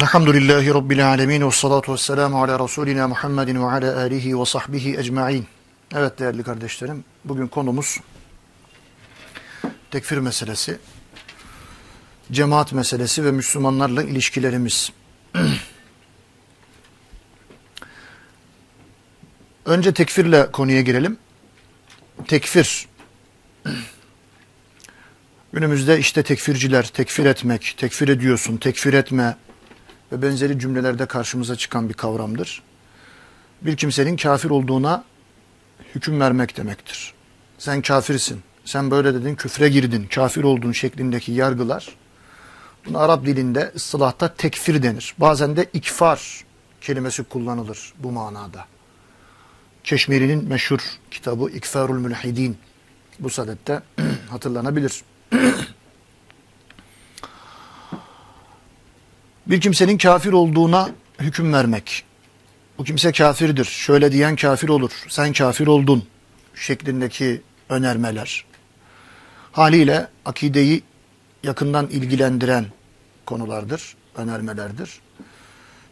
Elhamdülillahi Rabbil alemin ve salatu ve selamu ala Resulina Muhammedin ve ala alihi ve sahbihi ecma'in. Evet değerli kardeşlerim, bugün konumuz tekfir meselesi, cemaat meselesi ve Müslümanlarla ilişkilerimiz. Önce tekfirle konuya girelim. Tekfir. Günümüzde işte tekfirciler, tekfir etmek, tekfir ediyorsun, tekfir etme ve benzeri cümlelerde karşımıza çıkan bir kavramdır. Bir kimsenin kafir olduğuna hüküm vermek demektir. Sen kafirsin, sen böyle dedin, küfre girdin, kafir olduğun şeklindeki yargılar, bunu Arap dilinde ıslahta tekfir denir. Bazen de ikfar kelimesi kullanılır bu manada. Keşmiri'nin meşhur kitabı İkfarul Mülhidin bu sadette hatırlanabilir. bir kimsenin kafir olduğuna hüküm vermek. Bu kimse kafirdir. Şöyle diyen kafir olur. Sen kafir oldun şeklindeki önermeler. Haliyle akideyi yakından ilgilendiren konulardır, önermelerdir.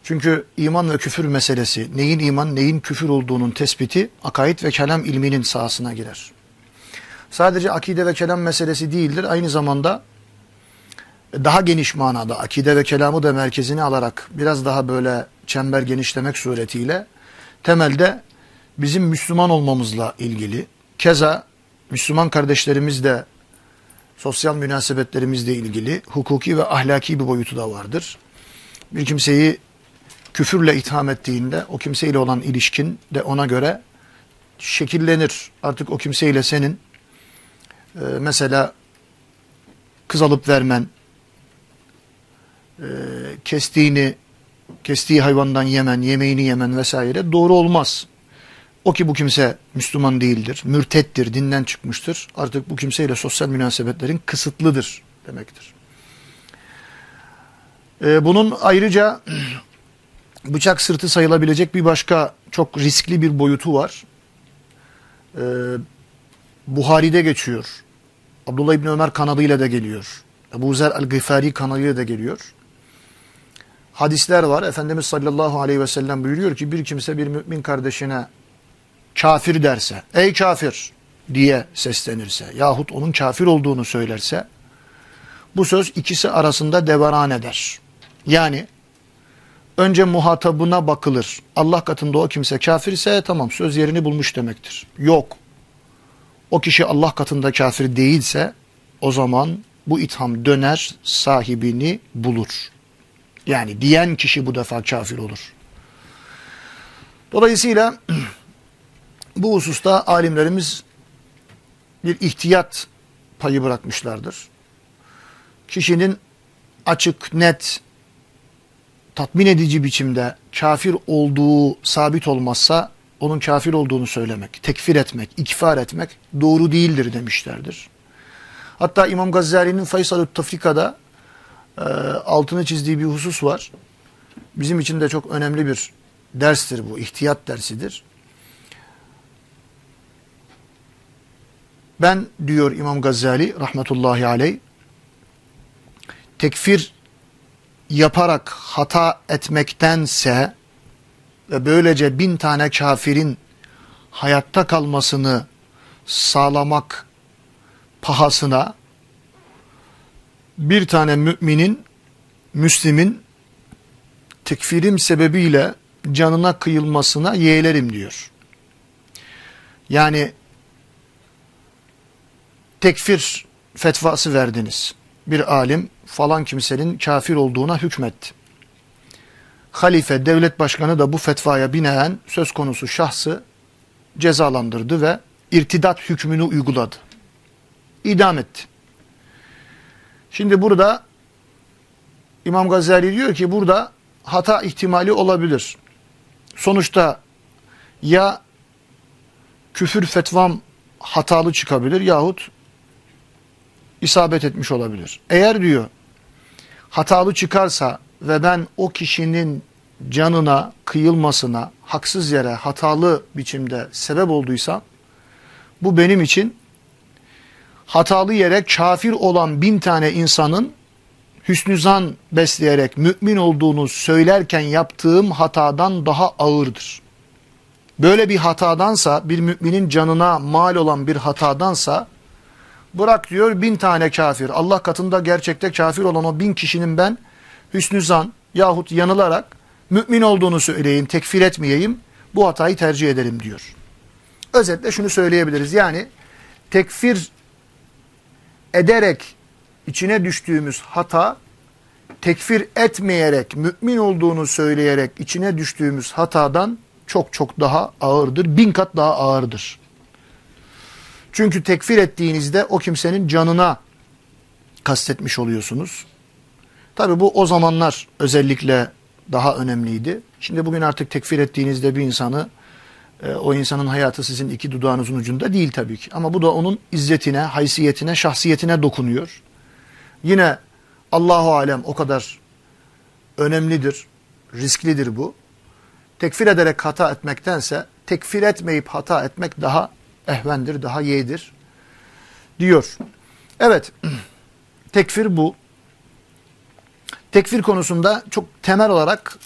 Çünkü iman ve küfür meselesi, neyin iman, neyin küfür olduğunun tespiti akaid ve kelam ilminin sahasına girer. Sadece akide ve kelam meselesi değildir, aynı zamanda daha geniş manada akide ve kelamı da merkezine alarak biraz daha böyle çember genişlemek suretiyle temelde bizim Müslüman olmamızla ilgili keza Müslüman kardeşlerimiz de sosyal münasebetlerimizle ilgili hukuki ve ahlaki bir boyutu da vardır. Bir kimseyi küfürle itham ettiğinde o kimseyle olan ilişkin de ona göre şekillenir. Artık o kimseyle senin e, mesela kız alıp vermen, e, kestiğini, kestiği hayvandan yemen, yemeğini yemen vesaire doğru olmaz. O ki bu kimse Müslüman değildir, mürtettir, dinden çıkmıştır. Artık bu kimseyle sosyal münasebetlerin kısıtlıdır demektir. Ee, bunun ayrıca bıçak sırtı sayılabilecek bir başka çok riskli bir boyutu var. Ee, Buhari'de geçiyor. Abdullah İbni Ömer kanalıyla da geliyor. Ebu Zer el-Gıfari kanalıyla da geliyor. Hadisler var. Efendimiz sallallahu aleyhi ve sellem buyuruyor ki bir kimse bir mümin kardeşine kafir derse, ey kafir diye seslenirse yahut onun kafir olduğunu söylerse bu söz ikisi arasında devaran eder. Yani önce muhatabına bakılır. Allah katında o kimse kafirse tamam söz yerini bulmuş demektir. Yok. O kişi Allah katında kafir değilse o zaman bu itham döner sahibini bulur. Yani diyen kişi bu defa kafir olur. Dolayısıyla bu hususta alimlerimiz bir ihtiyat payı bırakmışlardır. Kişinin açık, net, tatmin edici biçimde kafir olduğu sabit olmazsa onun kafir olduğunu söylemek, tekfir etmek, ikfar etmek doğru değildir demişlerdir. Hatta İmam Gazali'nin Faysal-ı Tafrika'da e, altını çizdiği bir husus var. Bizim için de çok önemli bir derstir bu, ihtiyat dersidir. Ben diyor İmam Gazali rahmetullahi aleyh tekfir yaparak hata etmektense ve böylece bin tane kafirin hayatta kalmasını sağlamak pahasına bir tane müminin, Müslim'in tekfirim sebebiyle canına kıyılmasına yeğlerim diyor. Yani tekfir fetvası verdiniz. Bir alim falan kimsenin kafir olduğuna hükmetti. Halife, devlet başkanı da bu fetvaya binaen söz konusu şahsı cezalandırdı ve irtidat hükmünü uyguladı. İdam etti. Şimdi burada İmam Gazali diyor ki burada hata ihtimali olabilir. Sonuçta ya küfür fetvam hatalı çıkabilir yahut isabet etmiş olabilir. Eğer diyor hatalı çıkarsa ve ben o kişinin canına kıyılmasına haksız yere hatalı biçimde sebep olduysam bu benim için hatalı yere kafir olan bin tane insanın hüsnü zan besleyerek mümin olduğunu söylerken yaptığım hatadan daha ağırdır. Böyle bir hatadansa, bir müminin canına mal olan bir hatadansa, bırak diyor bin tane kafir. Allah katında gerçekte kafir olan o bin kişinin ben hüsnü zan yahut yanılarak mümin olduğunu söyleyeyim, tekfir etmeyeyim, bu hatayı tercih ederim diyor. Özetle şunu söyleyebiliriz. Yani tekfir ederek içine düştüğümüz hata, tekfir etmeyerek, mümin olduğunu söyleyerek içine düştüğümüz hatadan çok çok daha ağırdır. Bin kat daha ağırdır. Çünkü tekfir ettiğinizde o kimsenin canına kastetmiş oluyorsunuz. Tabi bu o zamanlar özellikle daha önemliydi. Şimdi bugün artık tekfir ettiğinizde bir insanı, e, o insanın hayatı sizin iki dudağınızın ucunda değil tabii ki. Ama bu da onun izzetine, haysiyetine, şahsiyetine dokunuyor. Yine Allahu Alem o kadar önemlidir, risklidir bu. Tekfir ederek hata etmektense tekfir etmeyip hata etmek daha ehvendir, daha yeğdir diyor. Evet, tekfir bu. Tekfir konusunda çok temel olarak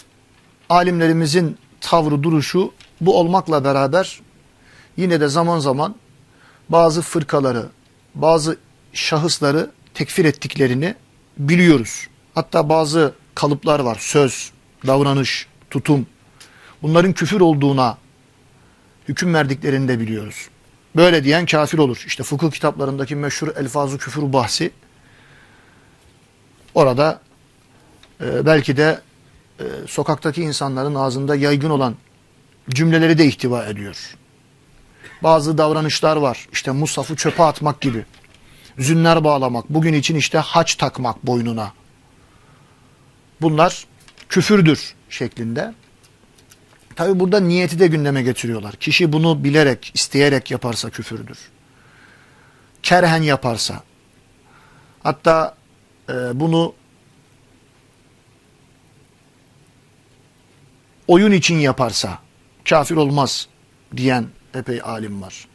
alimlerimizin tavrı, duruşu bu olmakla beraber yine de zaman zaman bazı fırkaları, bazı şahısları tekfir ettiklerini biliyoruz. Hatta bazı kalıplar var. Söz, davranış, tutum. Bunların küfür olduğuna hüküm verdiklerini de biliyoruz. Böyle diyen kafir olur. İşte fıkıh kitaplarındaki meşhur elfazı küfür bahsi. Orada e, belki de e, sokaktaki insanların ağzında yaygın olan cümleleri de ihtiva ediyor. Bazı davranışlar var. İşte musafı çöpe atmak gibi. Zünler bağlamak. Bugün için işte haç takmak boynuna. Bunlar küfürdür şeklinde. Tabi burada niyeti de gündeme getiriyorlar. Kişi bunu bilerek, isteyerek yaparsa küfürdür. Kerhen yaparsa. Hatta e, bunu oyun için yaparsa kafir olmaz diyen epey alim var.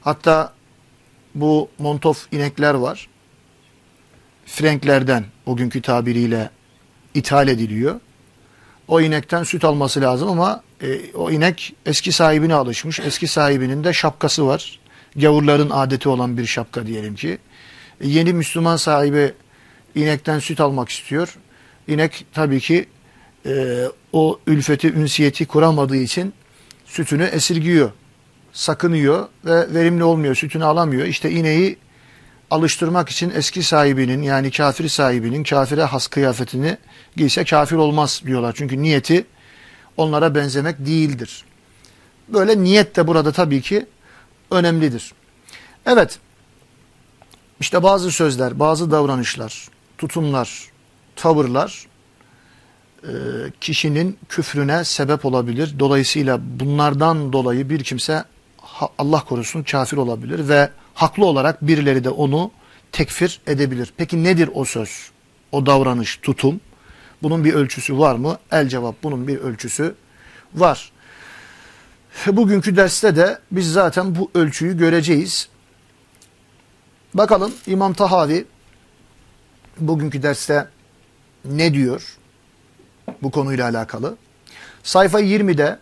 Hatta bu montof inekler var. Frenklerden o günkü tabiriyle ithal ediliyor. O inekten süt alması lazım ama e, o inek eski sahibine alışmış. Eski sahibinin de şapkası var. Gavurların adeti olan bir şapka diyelim ki. E, yeni Müslüman sahibi inekten süt almak istiyor. İnek tabii ki e, o ülfeti, ünsiyeti kuramadığı için sütünü esirgiyor, sakınıyor ve verimli olmuyor, sütünü alamıyor. İşte ineği alıştırmak için eski sahibinin yani kafir sahibinin kafire has kıyafetini giyse kafir olmaz diyorlar. Çünkü niyeti onlara benzemek değildir. Böyle niyet de burada tabii ki önemlidir. Evet, işte bazı sözler, bazı davranışlar, tutumlar, tavırlar kişinin küfrüne sebep olabilir. Dolayısıyla bunlardan dolayı bir kimse Allah korusun kafir olabilir ve haklı olarak birileri de onu tekfir edebilir. Peki nedir o söz? O davranış, tutum? Bunun bir ölçüsü var mı? El cevap bunun bir ölçüsü var. Bugünkü derste de biz zaten bu ölçüyü göreceğiz. Bakalım İmam Tahavi bugünkü derste ne diyor bu konuyla alakalı? Sayfa 20'de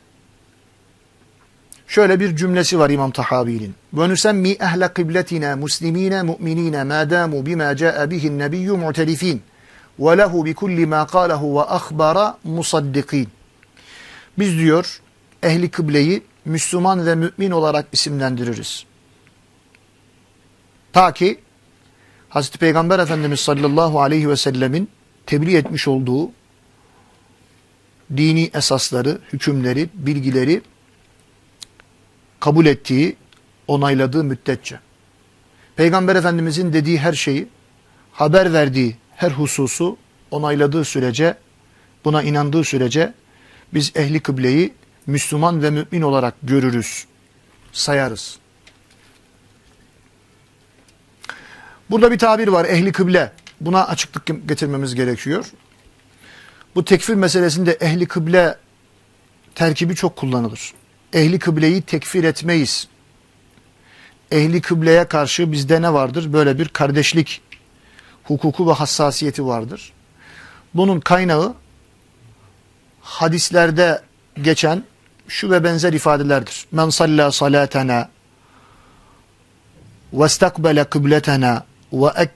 Şöyle bir cümlesi var İmam Tahavi'nin. Muslimine mu'minine ma damu bima caa bihi'n nebiyyü mu'telifin ve lehu bi kulli ma qalehu ve akhbara musaddikin. Biz diyor ehli kıbleyi Müslüman ve mümin olarak isimlendiririz. Ta ki Hazreti Peygamber Efendimiz sallallahu aleyhi ve sellemin tebliğ etmiş olduğu dini esasları, hükümleri, bilgileri kabul ettiği, onayladığı müddetçe. Peygamber Efendimizin dediği her şeyi, haber verdiği her hususu onayladığı sürece, buna inandığı sürece biz ehli kıbleyi Müslüman ve mümin olarak görürüz, sayarız. Burada bir tabir var ehli kıble. Buna açıklık getirmemiz gerekiyor. Bu tekfir meselesinde ehli kıble terkibi çok kullanılır ehli kıbleyi tekfir etmeyiz. Ehli kıbleye karşı bizde ne vardır? Böyle bir kardeşlik hukuku ve hassasiyeti vardır. Bunun kaynağı hadislerde geçen şu ve benzer ifadelerdir. Men salla salatena ve istakbele kıbletena ve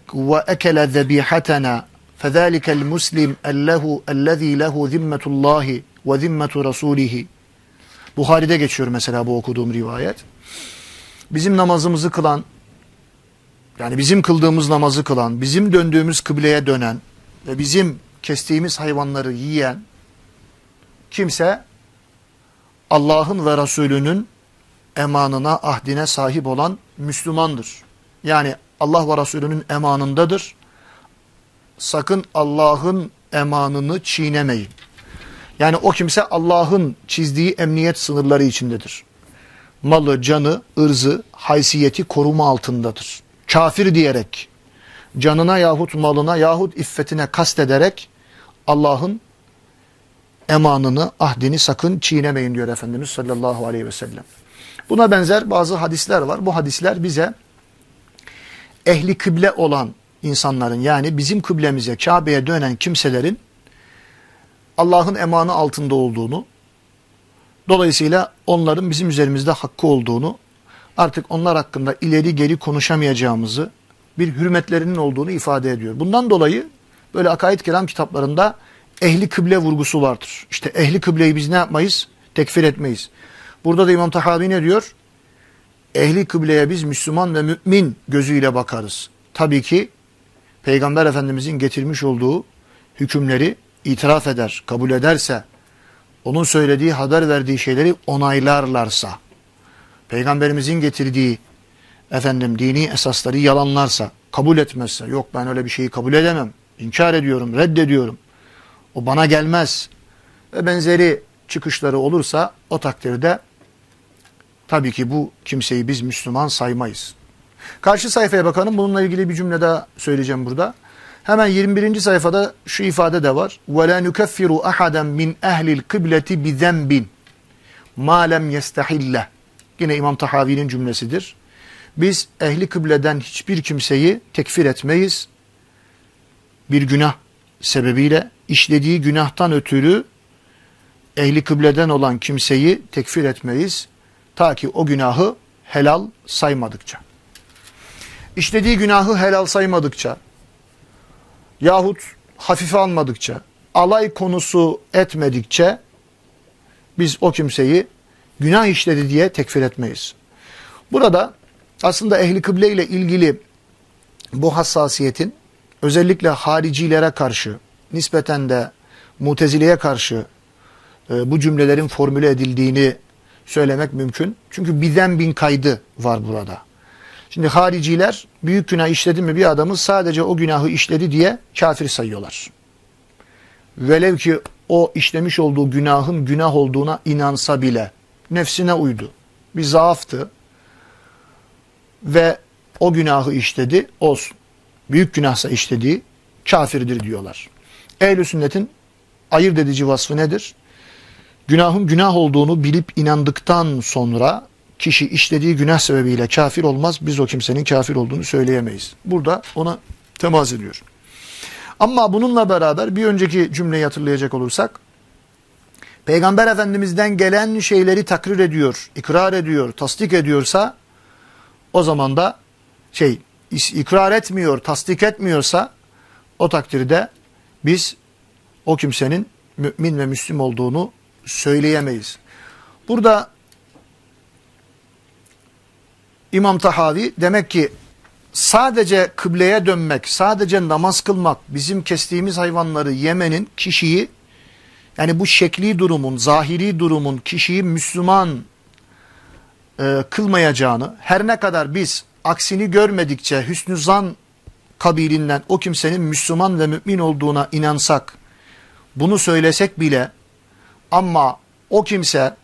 ekele zebihatena فَذَٰلِكَ الْمُسْلِمْ اَلَّهُ اَلَّذ۪ي لَهُ ذِمَّةُ اللّٰهِ وَذِمَّةُ رَسُولِهِ Buhari'de geçiyor mesela bu okuduğum rivayet. Bizim namazımızı kılan, yani bizim kıldığımız namazı kılan, bizim döndüğümüz kıbleye dönen ve bizim kestiğimiz hayvanları yiyen kimse Allah'ın ve Resulünün emanına, ahdine sahip olan Müslümandır. Yani Allah ve Resulünün emanındadır sakın Allah'ın emanını çiğnemeyin. Yani o kimse Allah'ın çizdiği emniyet sınırları içindedir. Malı, canı, ırzı, haysiyeti koruma altındadır. Kafir diyerek, canına yahut malına yahut iffetine kastederek Allah'ın emanını, ahdini sakın çiğnemeyin diyor Efendimiz sallallahu aleyhi ve sellem. Buna benzer bazı hadisler var. Bu hadisler bize ehli kıble olan insanların yani bizim kıblemize Kabe'ye dönen kimselerin Allah'ın emanı altında olduğunu dolayısıyla onların bizim üzerimizde hakkı olduğunu artık onlar hakkında ileri geri konuşamayacağımızı bir hürmetlerinin olduğunu ifade ediyor. Bundan dolayı böyle akaid kelam kitaplarında ehli kıble vurgusu vardır. İşte ehli kıbleyi biz ne yapmayız? Tekfir etmeyiz. Burada da İmam Tahavi ne diyor? Ehli kıbleye biz Müslüman ve mümin gözüyle bakarız. Tabii ki Peygamber Efendimizin getirmiş olduğu hükümleri itiraf eder, kabul ederse, onun söylediği, haber verdiği şeyleri onaylarlarsa, Peygamberimizin getirdiği efendim dini esasları yalanlarsa, kabul etmezse, yok ben öyle bir şeyi kabul edemem, inkar ediyorum, reddediyorum, o bana gelmez ve benzeri çıkışları olursa o takdirde tabii ki bu kimseyi biz Müslüman saymayız. Karşı sayfaya bakalım. Bununla ilgili bir cümle daha söyleyeceğim burada. Hemen 21. sayfada şu ifade de var. وَلَا نُكَفِّرُ أَحَدًا مِنْ اَهْلِ الْقِبْلَةِ بِذَنْبٍ مَا لَمْ يَسْتَحِلَّهِ Yine İmam Tahavi'nin cümlesidir. Biz ehli kıbleden hiçbir kimseyi tekfir etmeyiz. Bir günah sebebiyle işlediği günahtan ötürü ehli kıbleden olan kimseyi tekfir etmeyiz. Ta ki o günahı helal saymadıkça işlediği günahı helal saymadıkça yahut hafife almadıkça, alay konusu etmedikçe biz o kimseyi günah işledi diye tekfir etmeyiz. Burada aslında ehli kıble ile ilgili bu hassasiyetin özellikle haricilere karşı nispeten de mutezileye karşı e, bu cümlelerin formüle edildiğini söylemek mümkün. Çünkü birden bin kaydı var burada. Şimdi hariciler büyük günah işledi mi bir adamı sadece o günahı işledi diye kafir sayıyorlar. Velev ki o işlemiş olduğu günahın günah olduğuna inansa bile nefsine uydu. Bir zaaftı ve o günahı işledi olsun. Büyük günahsa işlediği kafirdir diyorlar. Ehl-i sünnetin ayırt edici vasfı nedir? Günahın günah olduğunu bilip inandıktan sonra kişi işlediği günah sebebiyle kafir olmaz. Biz o kimsenin kafir olduğunu söyleyemeyiz. Burada ona temas ediyor. Ama bununla beraber bir önceki cümleyi hatırlayacak olursak Peygamber Efendimiz'den gelen şeyleri takrir ediyor, ikrar ediyor, tasdik ediyorsa o zaman da şey ikrar etmiyor, tasdik etmiyorsa o takdirde biz o kimsenin mümin ve müslim olduğunu söyleyemeyiz. Burada İmam Tahavi demek ki sadece kıbleye dönmek, sadece namaz kılmak, bizim kestiğimiz hayvanları yemenin kişiyi yani bu şekli durumun, zahiri durumun kişiyi Müslüman e, kılmayacağını, her ne kadar biz aksini görmedikçe hüsnü zan kabilinden o kimsenin Müslüman ve mümin olduğuna inansak, bunu söylesek bile ama o kimse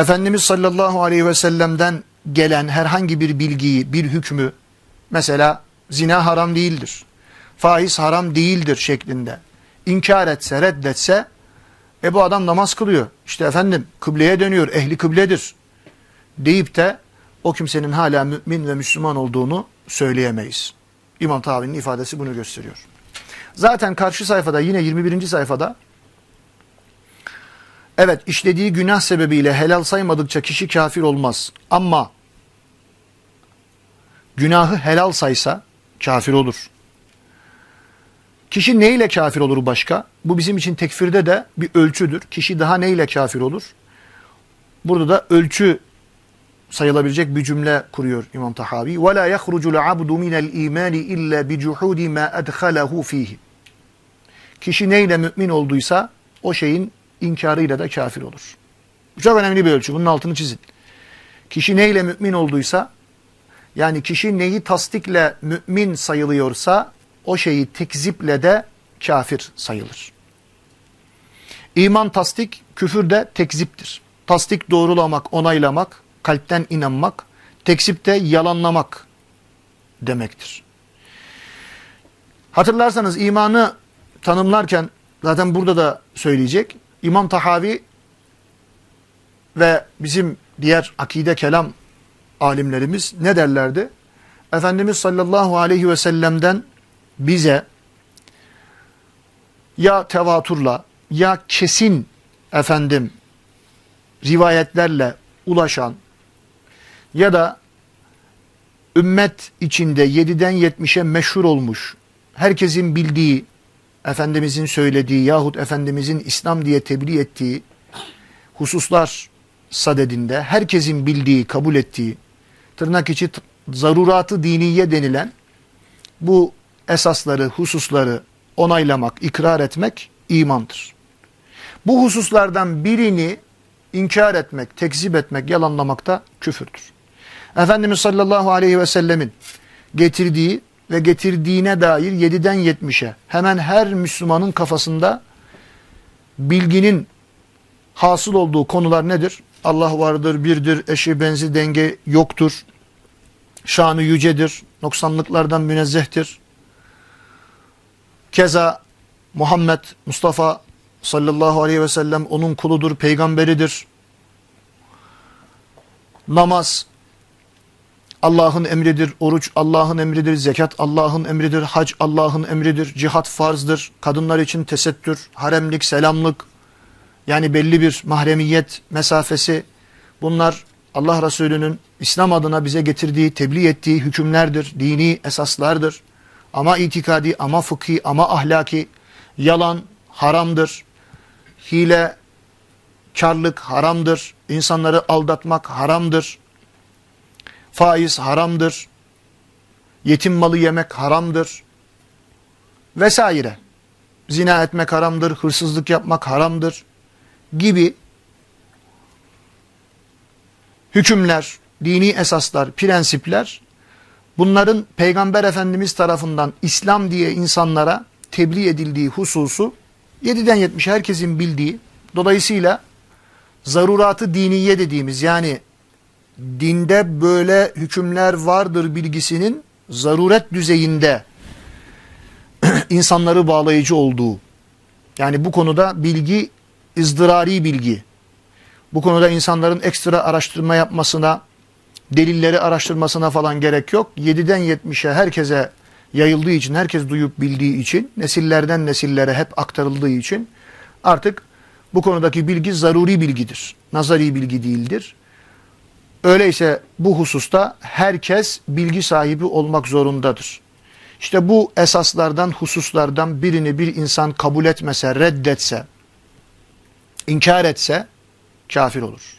Efendimiz sallallahu aleyhi ve sellem'den gelen herhangi bir bilgiyi, bir hükmü, mesela zina haram değildir, faiz haram değildir şeklinde inkar etse, reddetse, e bu adam namaz kılıyor. İşte efendim kıbleye dönüyor, ehli kıbledir deyip de o kimsenin hala mümin ve Müslüman olduğunu söyleyemeyiz. İmam Tahavi'nin ifadesi bunu gösteriyor. Zaten karşı sayfada yine 21. sayfada evet işlediği günah sebebiyle helal saymadıkça kişi kafir olmaz. Ama günahı helal saysa kafir olur. Kişi neyle kafir olur başka? Bu bizim için tekfirde de bir ölçüdür. Kişi daha neyle kafir olur? Burada da ölçü sayılabilecek bir cümle kuruyor İmam Tahavi. وَلَا يَخْرُجُ الْعَبْدُ مِنَ الْا۪يمَانِ اِلَّا بِجُحُودِ مَا اَدْخَلَهُ ف۪يهِ Kişi neyle mümin olduysa o şeyin inkarıyla da kafir olur. Bu çok önemli bir ölçü. Bunun altını çizin. Kişi neyle mümin olduysa yani kişi neyi tasdikle mümin sayılıyorsa o şeyi tekziple de kafir sayılır. İman tasdik, küfür de tekziptir. Tasdik doğrulamak, onaylamak, kalpten inanmak, tekzip de yalanlamak demektir. Hatırlarsanız imanı tanımlarken zaten burada da söyleyecek. İmam Tahavi ve bizim diğer akide kelam alimlerimiz ne derlerdi? Efendimiz sallallahu aleyhi ve sellem'den bize ya tevaturla ya kesin efendim rivayetlerle ulaşan ya da ümmet içinde 7'den 70'e meşhur olmuş, herkesin bildiği, Efendimizin söylediği yahut Efendimizin İslam diye tebliğ ettiği hususlar sadedinde herkesin bildiği, kabul ettiği, tırnak içi zaruratı diniye denilen bu esasları, hususları onaylamak, ikrar etmek imandır. Bu hususlardan birini inkar etmek, tekzip etmek, yalanlamak da küfürdür. Efendimiz sallallahu aleyhi ve sellemin getirdiği ve getirdiğine dair 7'den 70'e hemen her Müslümanın kafasında bilginin hasıl olduğu konular nedir? Allah vardır, birdir, eşi benzi denge yoktur, şanı yücedir, noksanlıklardan münezzehtir. Keza Muhammed Mustafa sallallahu aleyhi ve sellem onun kuludur, peygamberidir. Namaz Allah'ın emridir, oruç Allah'ın emridir, zekat Allah'ın emridir, hac Allah'ın emridir, cihat farzdır, kadınlar için tesettür, haremlik, selamlık, yani belli bir mahremiyet mesafesi bunlar Allah Resulü'nün İslam adına bize getirdiği, tebliğ ettiği hükümlerdir, dini esaslardır. Ama itikadi, ama fıkhi, ama ahlaki, yalan haramdır. Hile, karlık haramdır. İnsanları aldatmak haramdır. Faiz haramdır. Yetim malı yemek haramdır. Vesaire. Zina etmek haramdır, hırsızlık yapmak haramdır gibi hükümler, dini esaslar, prensipler bunların Peygamber Efendimiz tarafından İslam diye insanlara tebliğ edildiği hususu 7'den 70 herkesin bildiği dolayısıyla zaruratı diniye dediğimiz yani dinde böyle hükümler vardır bilgisinin zaruret düzeyinde insanları bağlayıcı olduğu yani bu konuda bilgi ızdırari bilgi bu konuda insanların ekstra araştırma yapmasına, delilleri araştırmasına falan gerek yok. 7'den 70'e herkese yayıldığı için, herkes duyup bildiği için, nesillerden nesillere hep aktarıldığı için artık bu konudaki bilgi zaruri bilgidir. Nazari bilgi değildir. Öyleyse bu hususta herkes bilgi sahibi olmak zorundadır. İşte bu esaslardan, hususlardan birini bir insan kabul etmese, reddetse, inkar etse, kafir olur.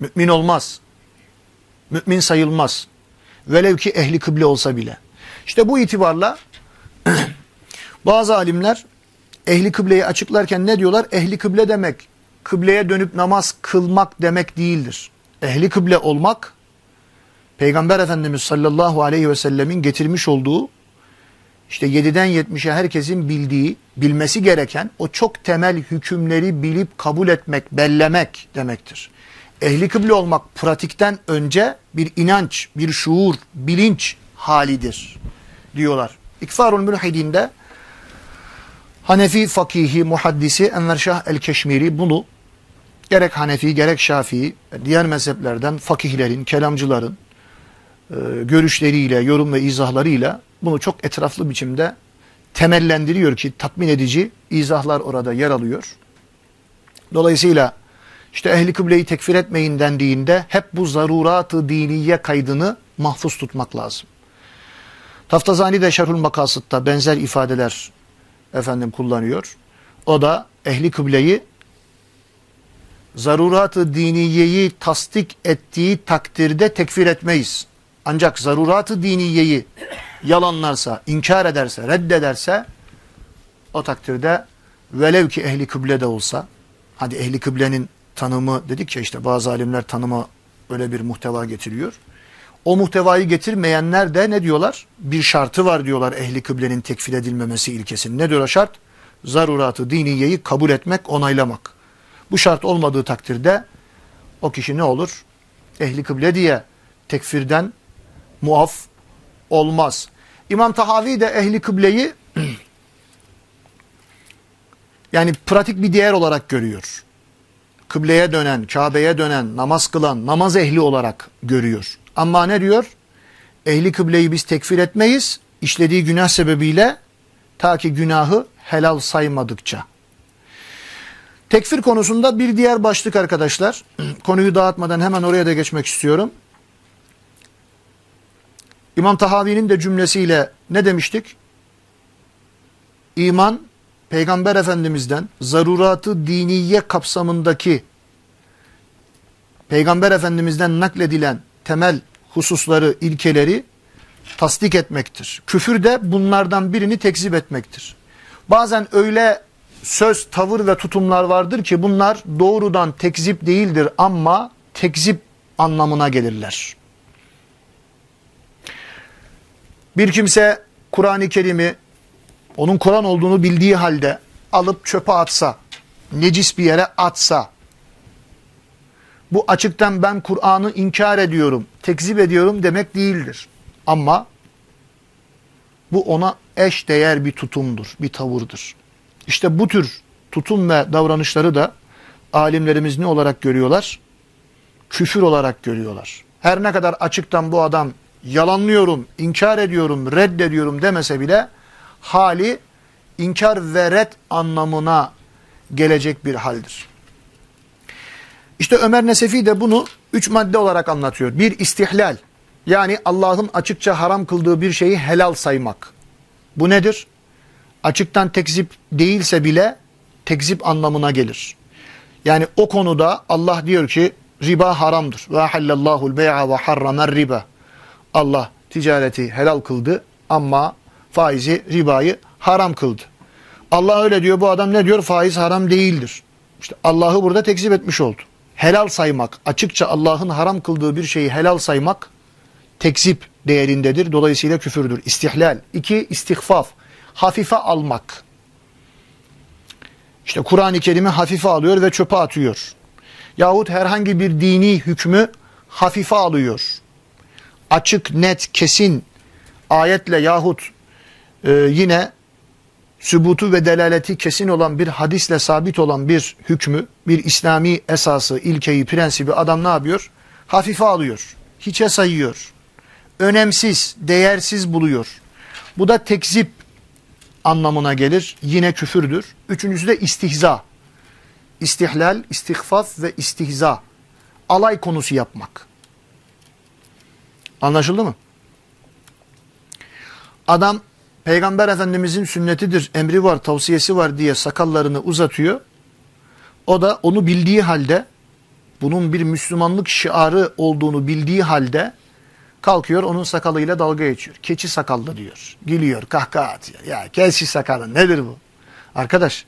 Mümin olmaz. Mümin sayılmaz. Velev ki ehli kıble olsa bile. İşte bu itibarla bazı alimler ehli kıbleyi açıklarken ne diyorlar? Ehli kıble demek kıbleye dönüp namaz kılmak demek değildir. Ehli kıble olmak Peygamber Efendimiz sallallahu aleyhi ve sellemin getirmiş olduğu işte 7'den 70'e herkesin bildiği, bilmesi gereken o çok temel hükümleri bilip kabul etmek, bellemek demektir. Ehli kıble olmak pratikten önce bir inanç, bir şuur, bilinç halidir diyorlar. İkfarul Mülhidin'de Hanefi fakihi, muhaddisi Enver Şah el-Keşmiri bunu gerek Hanefi gerek Şafii diğer mezheplerden fakihlerin, kelamcıların e, görüşleriyle, yorum ve izahlarıyla bunu çok etraflı biçimde temellendiriyor ki tatmin edici izahlar orada yer alıyor. Dolayısıyla işte ehli kıbleyi tekfir etmeyin dendiğinde hep bu zaruratı diniye kaydını mahfuz tutmak lazım. Taftazani de Şerhül Makasıt'ta benzer ifadeler efendim kullanıyor. O da ehli kıbleyi zaruratı diniyeyi tasdik ettiği takdirde tekfir etmeyiz. Ancak zaruratı diniyeyi yalanlarsa, inkar ederse, reddederse o takdirde velev ki ehli kıble de olsa hadi ehli kıblenin tanımı dedik ya işte bazı alimler tanıma öyle bir muhteva getiriyor. O muhtevayı getirmeyenler de ne diyorlar? Bir şartı var diyorlar ehli kıblenin tekfir edilmemesi ilkesinin. Ne diyor şart? Zaruratı diniyeyi kabul etmek, onaylamak. Bu şart olmadığı takdirde o kişi ne olur? Ehli kıble diye tekfirden muaf olmaz. İmam Tahavi de ehli kıbleyi yani pratik bir değer olarak görüyor. Kıbleye dönen, Kabe'ye dönen, namaz kılan, namaz ehli olarak görüyor. Ama ne diyor? Ehli kıbleyi biz tekfir etmeyiz. İşlediği günah sebebiyle ta ki günahı helal saymadıkça. Tekfir konusunda bir diğer başlık arkadaşlar. Konuyu dağıtmadan hemen oraya da geçmek istiyorum. İmam Tahavi'nin de cümlesiyle ne demiştik? İman, Peygamber Efendimiz'den zaruratı diniye kapsamındaki Peygamber Efendimiz'den nakledilen temel hususları, ilkeleri tasdik etmektir. Küfür de bunlardan birini tekzip etmektir. Bazen öyle söz, tavır ve tutumlar vardır ki bunlar doğrudan tekzip değildir ama tekzip anlamına gelirler. Bir kimse Kur'an-ı Kerim'i onun Kur'an olduğunu bildiği halde alıp çöpe atsa, necis bir yere atsa, bu açıktan ben Kur'an'ı inkar ediyorum, tekzip ediyorum demek değildir. Ama bu ona eş değer bir tutumdur, bir tavırdır. İşte bu tür tutum ve davranışları da alimlerimiz ne olarak görüyorlar? Küfür olarak görüyorlar. Her ne kadar açıktan bu adam yalanlıyorum, inkar ediyorum, reddediyorum demese bile hali inkar ve red anlamına gelecek bir haldir. İşte Ömer Nesefi de bunu üç madde olarak anlatıyor. Bir istihlal yani Allah'ın açıkça haram kıldığı bir şeyi helal saymak. Bu nedir? Açıktan tekzip değilse bile tekzip anlamına gelir. Yani o konuda Allah diyor ki riba haramdır. Ve hallallahul bey'a ve harramer riba. Allah ticareti helal kıldı ama faizi, ribayı haram kıldı. Allah öyle diyor. Bu adam ne diyor? Faiz haram değildir. İşte Allah'ı burada tekzip etmiş oldu. Helal saymak, açıkça Allah'ın haram kıldığı bir şeyi helal saymak tekzip değerindedir. Dolayısıyla küfürdür. İstihlal. İki, istihfaf. Hafife almak. İşte Kur'an-ı Kerim'i hafife alıyor ve çöpe atıyor. Yahut herhangi bir dini hükmü hafife alıyor. Açık, net, kesin ayetle yahut e, yine sübutu ve delaleti kesin olan bir hadisle sabit olan bir hükmü, bir İslami esası, ilkeyi, prensibi adam ne yapıyor? Hafife alıyor, hiçe sayıyor, önemsiz, değersiz buluyor. Bu da tekzip anlamına gelir, yine küfürdür. Üçüncüsü de istihza. İstihlal, istihfaf ve istihza. Alay konusu yapmak. Anlaşıldı mı? Adam Peygamber Efendimizin sünnetidir, emri var, tavsiyesi var diye sakallarını uzatıyor. O da onu bildiği halde, bunun bir Müslümanlık şiarı olduğunu bildiği halde kalkıyor onun sakalıyla dalga geçiyor. Keçi sakallı diyor. Gülüyor, kahkaha atıyor. Ya keçi sakalı nedir bu? Arkadaş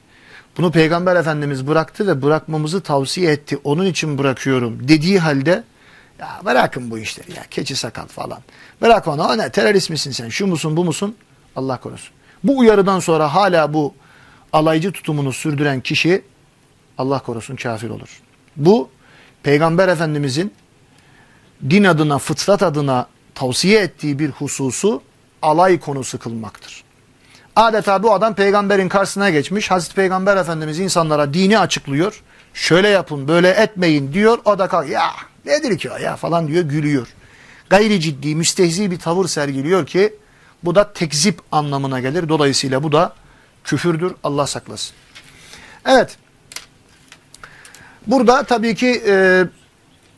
bunu Peygamber Efendimiz bıraktı ve bırakmamızı tavsiye etti. Onun için bırakıyorum dediği halde ya bırakın bu işleri ya keçi sakal falan. Bırak onu o ne terörist misin sen şu musun bu musun? Allah korusun. Bu uyarıdan sonra hala bu alaycı tutumunu sürdüren kişi Allah korusun kafir olur. Bu Peygamber Efendimizin din adına, fıtrat adına tavsiye ettiği bir hususu alay konusu kılmaktır. Adeta bu adam peygamberin karşısına geçmiş. Hazreti Peygamber Efendimiz insanlara dini açıklıyor. Şöyle yapın, böyle etmeyin diyor. O da kalk ya nedir ki o ya falan diyor, gülüyor. Gayri ciddi, müstehzi bir tavır sergiliyor ki Bu da tekzip anlamına gelir. Dolayısıyla bu da küfürdür. Allah saklasın. Evet. Burada tabii ki e,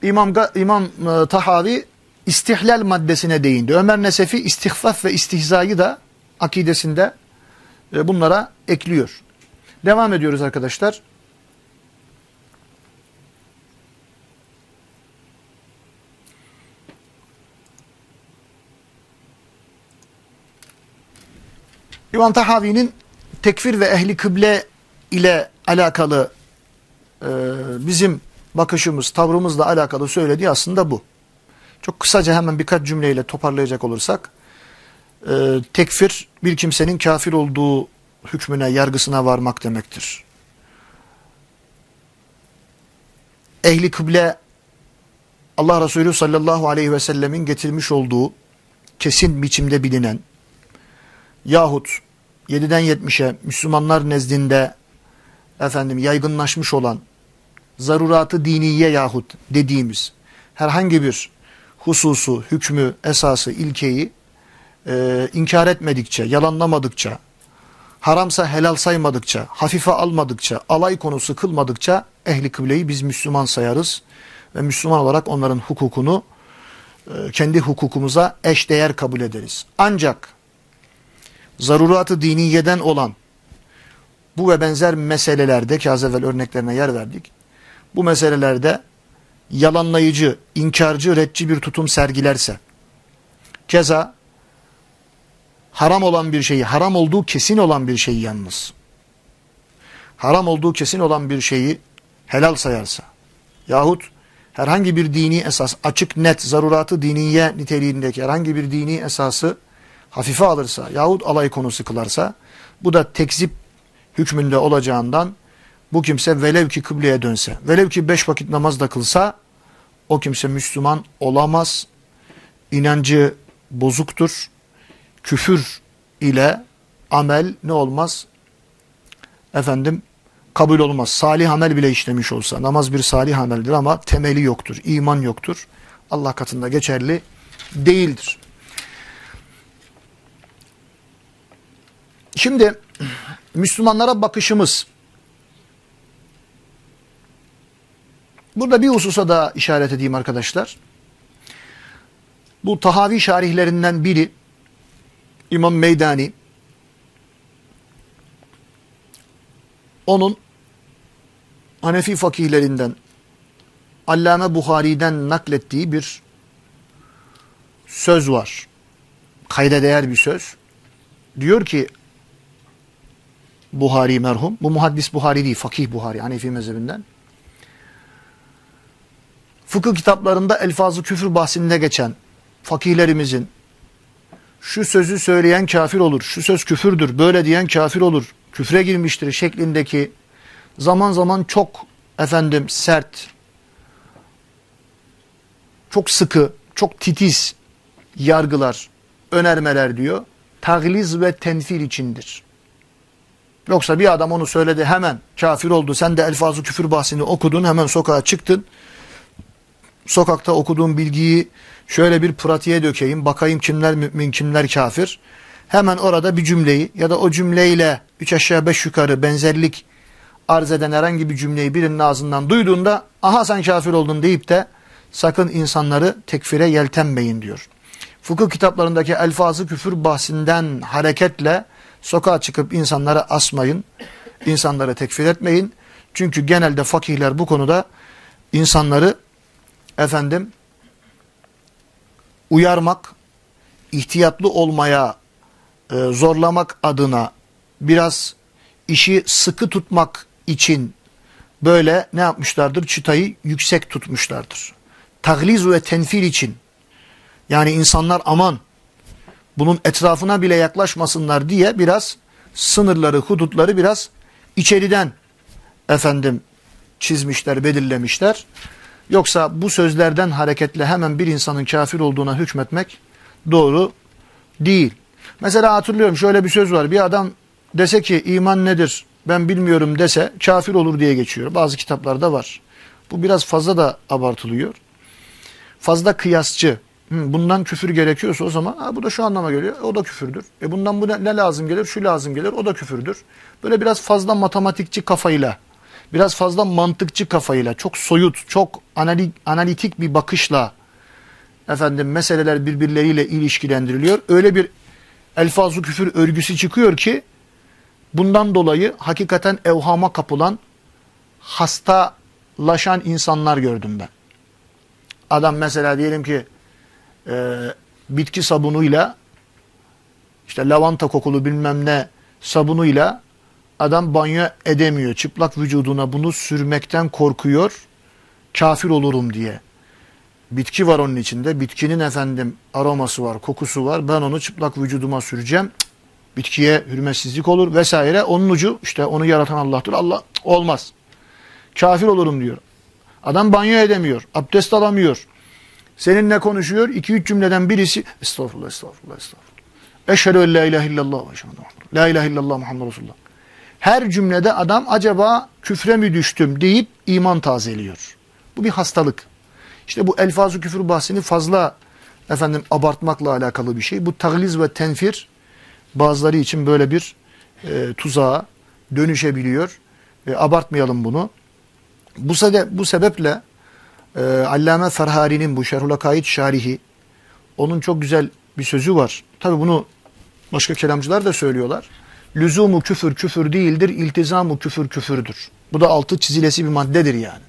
İmam, İmam e, Tahavi istihlal maddesine değindi. Ömer Nesefi istihfaf ve istihzayı da akidesinde e, bunlara ekliyor. Devam ediyoruz arkadaşlar. İmam Tahavi'nin tekfir ve ehli kıble ile alakalı e, bizim bakışımız, tavrımızla alakalı söylediği aslında bu. Çok kısaca hemen birkaç cümleyle toparlayacak olursak, e, tekfir bir kimsenin kafir olduğu hükmüne, yargısına varmak demektir. Ehli kıble Allah Resulü sallallahu aleyhi ve sellemin getirmiş olduğu kesin biçimde bilinen yahut 7'den 70'e Müslümanlar nezdinde efendim yaygınlaşmış olan zaruratı diniye yahut dediğimiz herhangi bir hususu, hükmü, esası, ilkeyi e, inkar etmedikçe, yalanlamadıkça, haramsa helal saymadıkça, hafife almadıkça, alay konusu kılmadıkça ehli kıbleyi biz Müslüman sayarız ve Müslüman olarak onların hukukunu e, kendi hukukumuza eşdeğer kabul ederiz. Ancak zaruratı diniyeden olan bu ve benzer meselelerde ki az evvel örneklerine yer verdik. Bu meselelerde yalanlayıcı, inkarcı, redçi bir tutum sergilerse, keza haram olan bir şeyi, haram olduğu kesin olan bir şeyi yalnız, haram olduğu kesin olan bir şeyi helal sayarsa, yahut herhangi bir dini esas, açık net, zaruratı diniye niteliğindeki herhangi bir dini esası hafife alırsa yahut alay konusu kılarsa, bu da tekzip hükmünde olacağından bu kimse velev ki kıbleye dönse, velev ki beş vakit namaz da kılsa o kimse Müslüman olamaz. İnancı bozuktur. Küfür ile amel ne olmaz? Efendim kabul olmaz. Salih amel bile işlemiş olsa namaz bir salih ameldir ama temeli yoktur. iman yoktur. Allah katında geçerli değildir. Şimdi Müslümanlara bakışımız Burada bir hususa da işaret edeyim arkadaşlar. Bu Tahavi şarihlerinden biri İmam Meydani onun Hanefi fakihlerinden Allame Buhari'den naklettiği bir söz var. Kayda değer bir söz. Diyor ki Buhari merhum. Bu muhaddis Buhari değil, fakih Buhari Hanefi mezhebinden fıkıh kitaplarında elfazı küfür bahsinde geçen fakihlerimizin şu sözü söyleyen kafir olur, şu söz küfürdür, böyle diyen kafir olur, küfre girmiştir şeklindeki zaman zaman çok efendim sert, çok sıkı, çok titiz yargılar, önermeler diyor. Tagliz ve tenfil içindir. Yoksa bir adam onu söyledi hemen kafir oldu. Sen de elfazı küfür bahsini okudun hemen sokağa çıktın sokakta okuduğum bilgiyi şöyle bir pratiğe dökeyim. Bakayım kimler mümin kimler kafir. Hemen orada bir cümleyi ya da o cümleyle üç aşağı beş yukarı benzerlik arz eden herhangi bir cümleyi birinin ağzından duyduğunda aha sen kafir oldun deyip de sakın insanları tekfire yeltenmeyin diyor. Fıkıh kitaplarındaki elfazı küfür bahsinden hareketle sokağa çıkıp insanlara asmayın, insanları tekfir etmeyin. Çünkü genelde fakihler bu konuda insanları efendim uyarmak, ihtiyatlı olmaya e, zorlamak adına biraz işi sıkı tutmak için böyle ne yapmışlardır? Çıtayı yüksek tutmuşlardır. Tagliz ve tenfil için yani insanlar aman bunun etrafına bile yaklaşmasınlar diye biraz sınırları, hudutları biraz içeriden efendim çizmişler, belirlemişler. Yoksa bu sözlerden hareketle hemen bir insanın kafir olduğuna hükmetmek doğru değil. Mesela hatırlıyorum şöyle bir söz var. Bir adam dese ki iman nedir ben bilmiyorum dese kafir olur diye geçiyor. Bazı kitaplarda var. Bu biraz fazla da abartılıyor. Fazla kıyasçı bundan küfür gerekiyorsa o zaman ha, bu da şu anlama geliyor. O da küfürdür. E bundan bu ne, ne lazım gelir? Şu lazım gelir. O da küfürdür. Böyle biraz fazla matematikçi kafayla, biraz fazla mantıkçı kafayla, çok soyut, çok anali, analitik bir bakışla efendim meseleler birbirleriyle ilişkilendiriliyor. Öyle bir elfazı küfür örgüsü çıkıyor ki bundan dolayı hakikaten evhama kapılan hastalaşan insanlar gördüm ben. Adam mesela diyelim ki e, bitki sabunuyla işte lavanta kokulu bilmem ne sabunuyla adam banyo edemiyor. Çıplak vücuduna bunu sürmekten korkuyor. Kafir olurum diye. Bitki var onun içinde. Bitkinin efendim aroması var, kokusu var. Ben onu çıplak vücuduma süreceğim. Bitkiye hürmetsizlik olur vesaire. Onun ucu işte onu yaratan Allah'tır. Allah olmaz. Kafir olurum diyor. Adam banyo edemiyor. Abdest alamıyor. Seninle konuşuyor. iki üç cümleden birisi estağfurullah, estağfurullah, estağfurullah. Eşhedü en la ilahe illallah ve La ilahe illallah Muhammed Resulullah. Her cümlede adam acaba küfre mi düştüm deyip iman tazeliyor. Bu bir hastalık. İşte bu elfazı küfür bahsini fazla efendim abartmakla alakalı bir şey. Bu tagliz ve tenfir bazıları için böyle bir e, tuzağa dönüşebiliyor. E, abartmayalım bunu. Bu, sebe bu sebeple e, Allame Ferhari'nin bu Şerhul Akaid Şarihi onun çok güzel bir sözü var. Tabi bunu başka kelamcılar da söylüyorlar. Lüzumu küfür küfür değildir, iltizamu küfür küfürdür. Bu da altı çizilesi bir maddedir yani.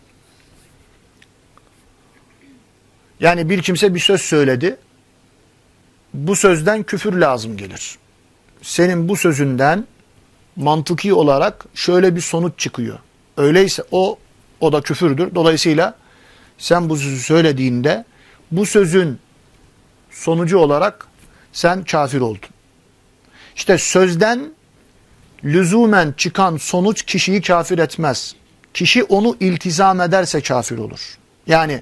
Yani bir kimse bir söz söyledi. Bu sözden küfür lazım gelir. Senin bu sözünden mantıki olarak şöyle bir sonuç çıkıyor. Öyleyse o o da küfürdür. Dolayısıyla sen bu sözü söylediğinde bu sözün sonucu olarak sen kafir oldun. İşte sözden lüzumen çıkan sonuç kişiyi kafir etmez. Kişi onu iltizam ederse kafir olur. Yani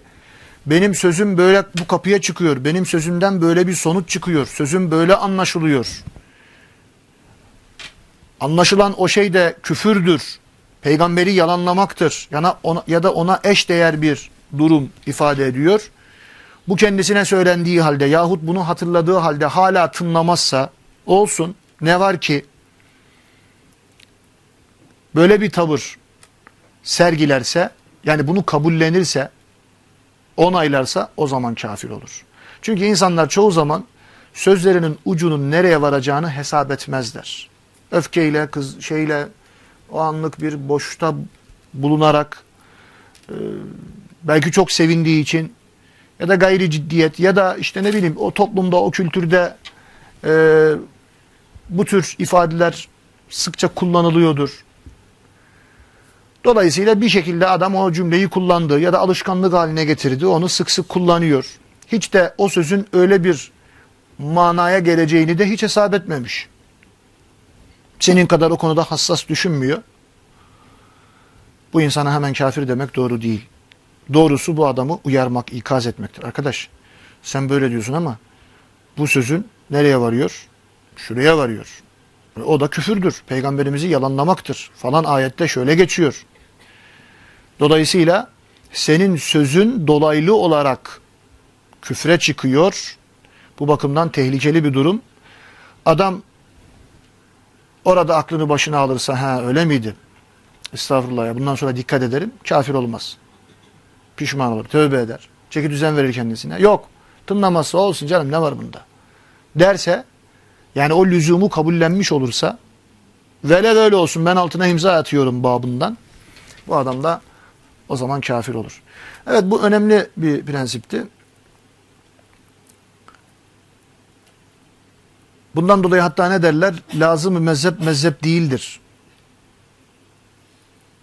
benim sözüm böyle bu kapıya çıkıyor. Benim sözümden böyle bir sonuç çıkıyor. Sözüm böyle anlaşılıyor. Anlaşılan o şey de küfürdür. Peygamberi yalanlamaktır. Ya, ona, ya da ona eş değer bir durum ifade ediyor. Bu kendisine söylendiği halde yahut bunu hatırladığı halde hala tınlamazsa olsun ne var ki böyle bir tavır sergilerse yani bunu kabullenirse onaylarsa o zaman kafir olur. Çünkü insanlar çoğu zaman sözlerinin ucunun nereye varacağını hesap etmezler. Öfkeyle, kız şeyle o anlık bir boşta bulunarak e, belki çok sevindiği için ya da gayri ciddiyet ya da işte ne bileyim o toplumda o kültürde e, bu tür ifadeler sıkça kullanılıyordur. Dolayısıyla bir şekilde adam o cümleyi kullandı ya da alışkanlık haline getirdi. Onu sık sık kullanıyor. Hiç de o sözün öyle bir manaya geleceğini de hiç hesap etmemiş. Senin kadar o konuda hassas düşünmüyor. Bu insana hemen kafir demek doğru değil. Doğrusu bu adamı uyarmak, ikaz etmektir. Arkadaş sen böyle diyorsun ama bu sözün nereye varıyor? Şuraya varıyor. O da küfürdür. Peygamberimizi yalanlamaktır. Falan ayette şöyle geçiyor. Dolayısıyla senin sözün dolaylı olarak küfre çıkıyor. Bu bakımdan tehlikeli bir durum. Adam orada aklını başına alırsa ha öyle miydi? Estağfurullah ya bundan sonra dikkat ederim. Kafir olmaz. Pişman olur, tövbe eder. Çeki düzen verir kendisine. Yok. Tınlamazsa olsun canım ne var bunda? Derse yani o lüzumu kabullenmiş olursa vele böyle olsun ben altına imza atıyorum babından. Bu adam da o zaman kafir olur. Evet bu önemli bir prensipti. Bundan dolayı hatta ne derler? Lazım mezhep mezhep değildir.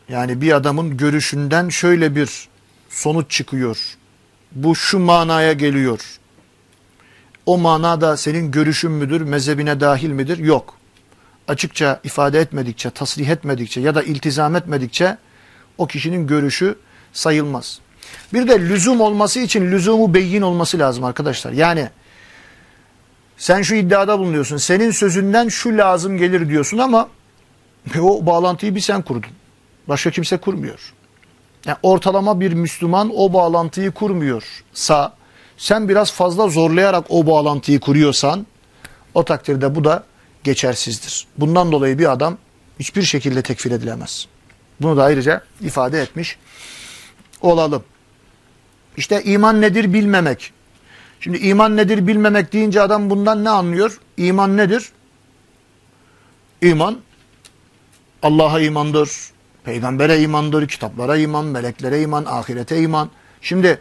Yani bir adamın görüşünden şöyle bir sonuç çıkıyor. Bu şu manaya geliyor. O manada senin görüşün müdür, mezhebine dahil midir? Yok. Açıkça ifade etmedikçe, tasrih etmedikçe ya da iltizam etmedikçe o kişinin görüşü sayılmaz. Bir de lüzum olması için lüzumu beyin olması lazım arkadaşlar. Yani sen şu iddiada bulunuyorsun. Senin sözünden şu lazım gelir diyorsun ama o bağlantıyı bir sen kurdun. Başka kimse kurmuyor. Yani ortalama bir Müslüman o bağlantıyı kurmuyorsa Sen biraz fazla zorlayarak o bağlantıyı kuruyorsan o takdirde bu da geçersizdir. Bundan dolayı bir adam hiçbir şekilde tekfir edilemez. Bunu da ayrıca ifade etmiş olalım. İşte iman nedir bilmemek. Şimdi iman nedir bilmemek deyince adam bundan ne anlıyor? İman nedir? İman Allah'a imandır, peygambere imandır, kitaplara iman, meleklere iman, ahirete iman. Şimdi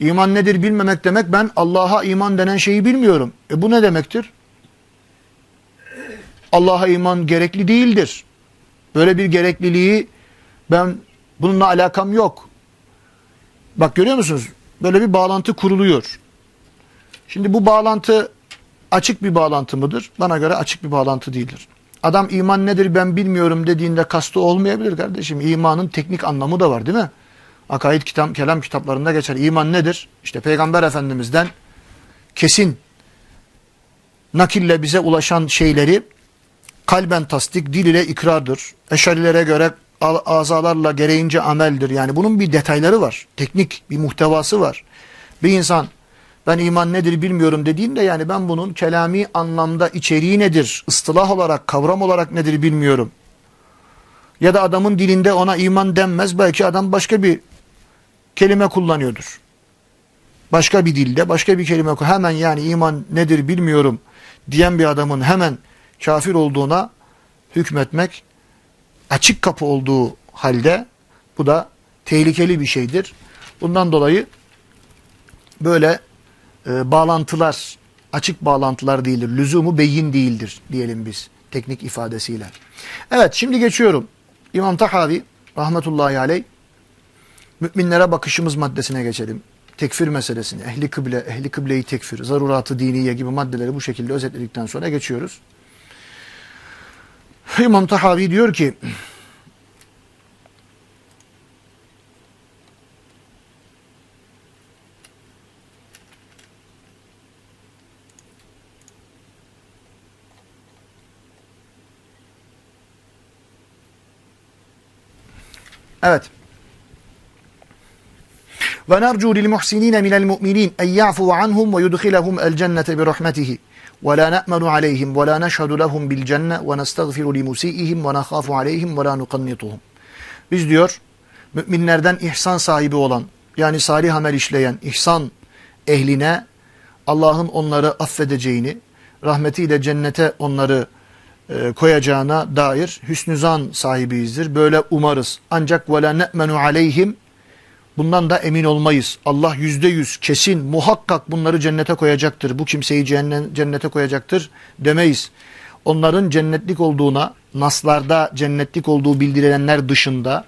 iman nedir bilmemek demek ben Allah'a iman denen şeyi bilmiyorum. E bu ne demektir? Allah'a iman gerekli değildir. Böyle bir gerekliliği ben bununla alakam yok. Bak görüyor musunuz? Böyle bir bağlantı kuruluyor. Şimdi bu bağlantı açık bir bağlantı mıdır? Bana göre açık bir bağlantı değildir. Adam iman nedir ben bilmiyorum dediğinde kastı olmayabilir kardeşim. İmanın teknik anlamı da var değil mi? Akaid kitap, kelam kitaplarında geçer. İman nedir? İşte Peygamber Efendimiz'den kesin nakille bize ulaşan şeyleri kalben tasdik, dil ile ikrardır. Eşarilere göre azalarla gereğince ameldir. Yani bunun bir detayları var. Teknik bir muhtevası var. Bir insan ben iman nedir bilmiyorum dediğinde yani ben bunun kelami anlamda içeriği nedir, ıstılah olarak, kavram olarak nedir bilmiyorum. Ya da adamın dilinde ona iman denmez. Belki adam başka bir kelime kullanıyordur. Başka bir dilde, başka bir kelime hemen yani iman nedir bilmiyorum diyen bir adamın hemen kafir olduğuna hükmetmek açık kapı olduğu halde bu da tehlikeli bir şeydir. Bundan dolayı böyle e, bağlantılar açık bağlantılar değildir. Lüzumu beyin değildir diyelim biz teknik ifadesiyle. Evet şimdi geçiyorum. İmam Tahavi rahmetullahi aleyh müminlere bakışımız maddesine geçelim. Tekfir meselesini, ehli kıble, ehli kıbleyi tekfir, zaruratı diniye gibi maddeleri bu şekilde özetledikten sonra geçiyoruz. İmam Tahavi diyor ki Evet. Ve nercu lil muhsinine minel mu'minin en ya'fu anhum ve yudkhilahum el cennete bi rahmetihi. Ve la na'manu aleyhim ve la neşhadu lehum bil cenne ve nestagfiru li musiihim ve nekhafu aleyhim ve la nukannituhum. Biz diyor müminlerden ihsan sahibi olan yani salih amel işleyen ihsan ehline Allah'ın onları affedeceğini, rahmetiyle cennete onları e, koyacağına dair hüsnü zan sahibiyizdir. Böyle umarız. Ancak وَلَا نَأْمَنُ عَلَيْهِمْ Bundan da emin olmayız. Allah yüzde yüz kesin muhakkak bunları cennete koyacaktır. Bu kimseyi cennete koyacaktır demeyiz. Onların cennetlik olduğuna, naslarda cennetlik olduğu bildirilenler dışında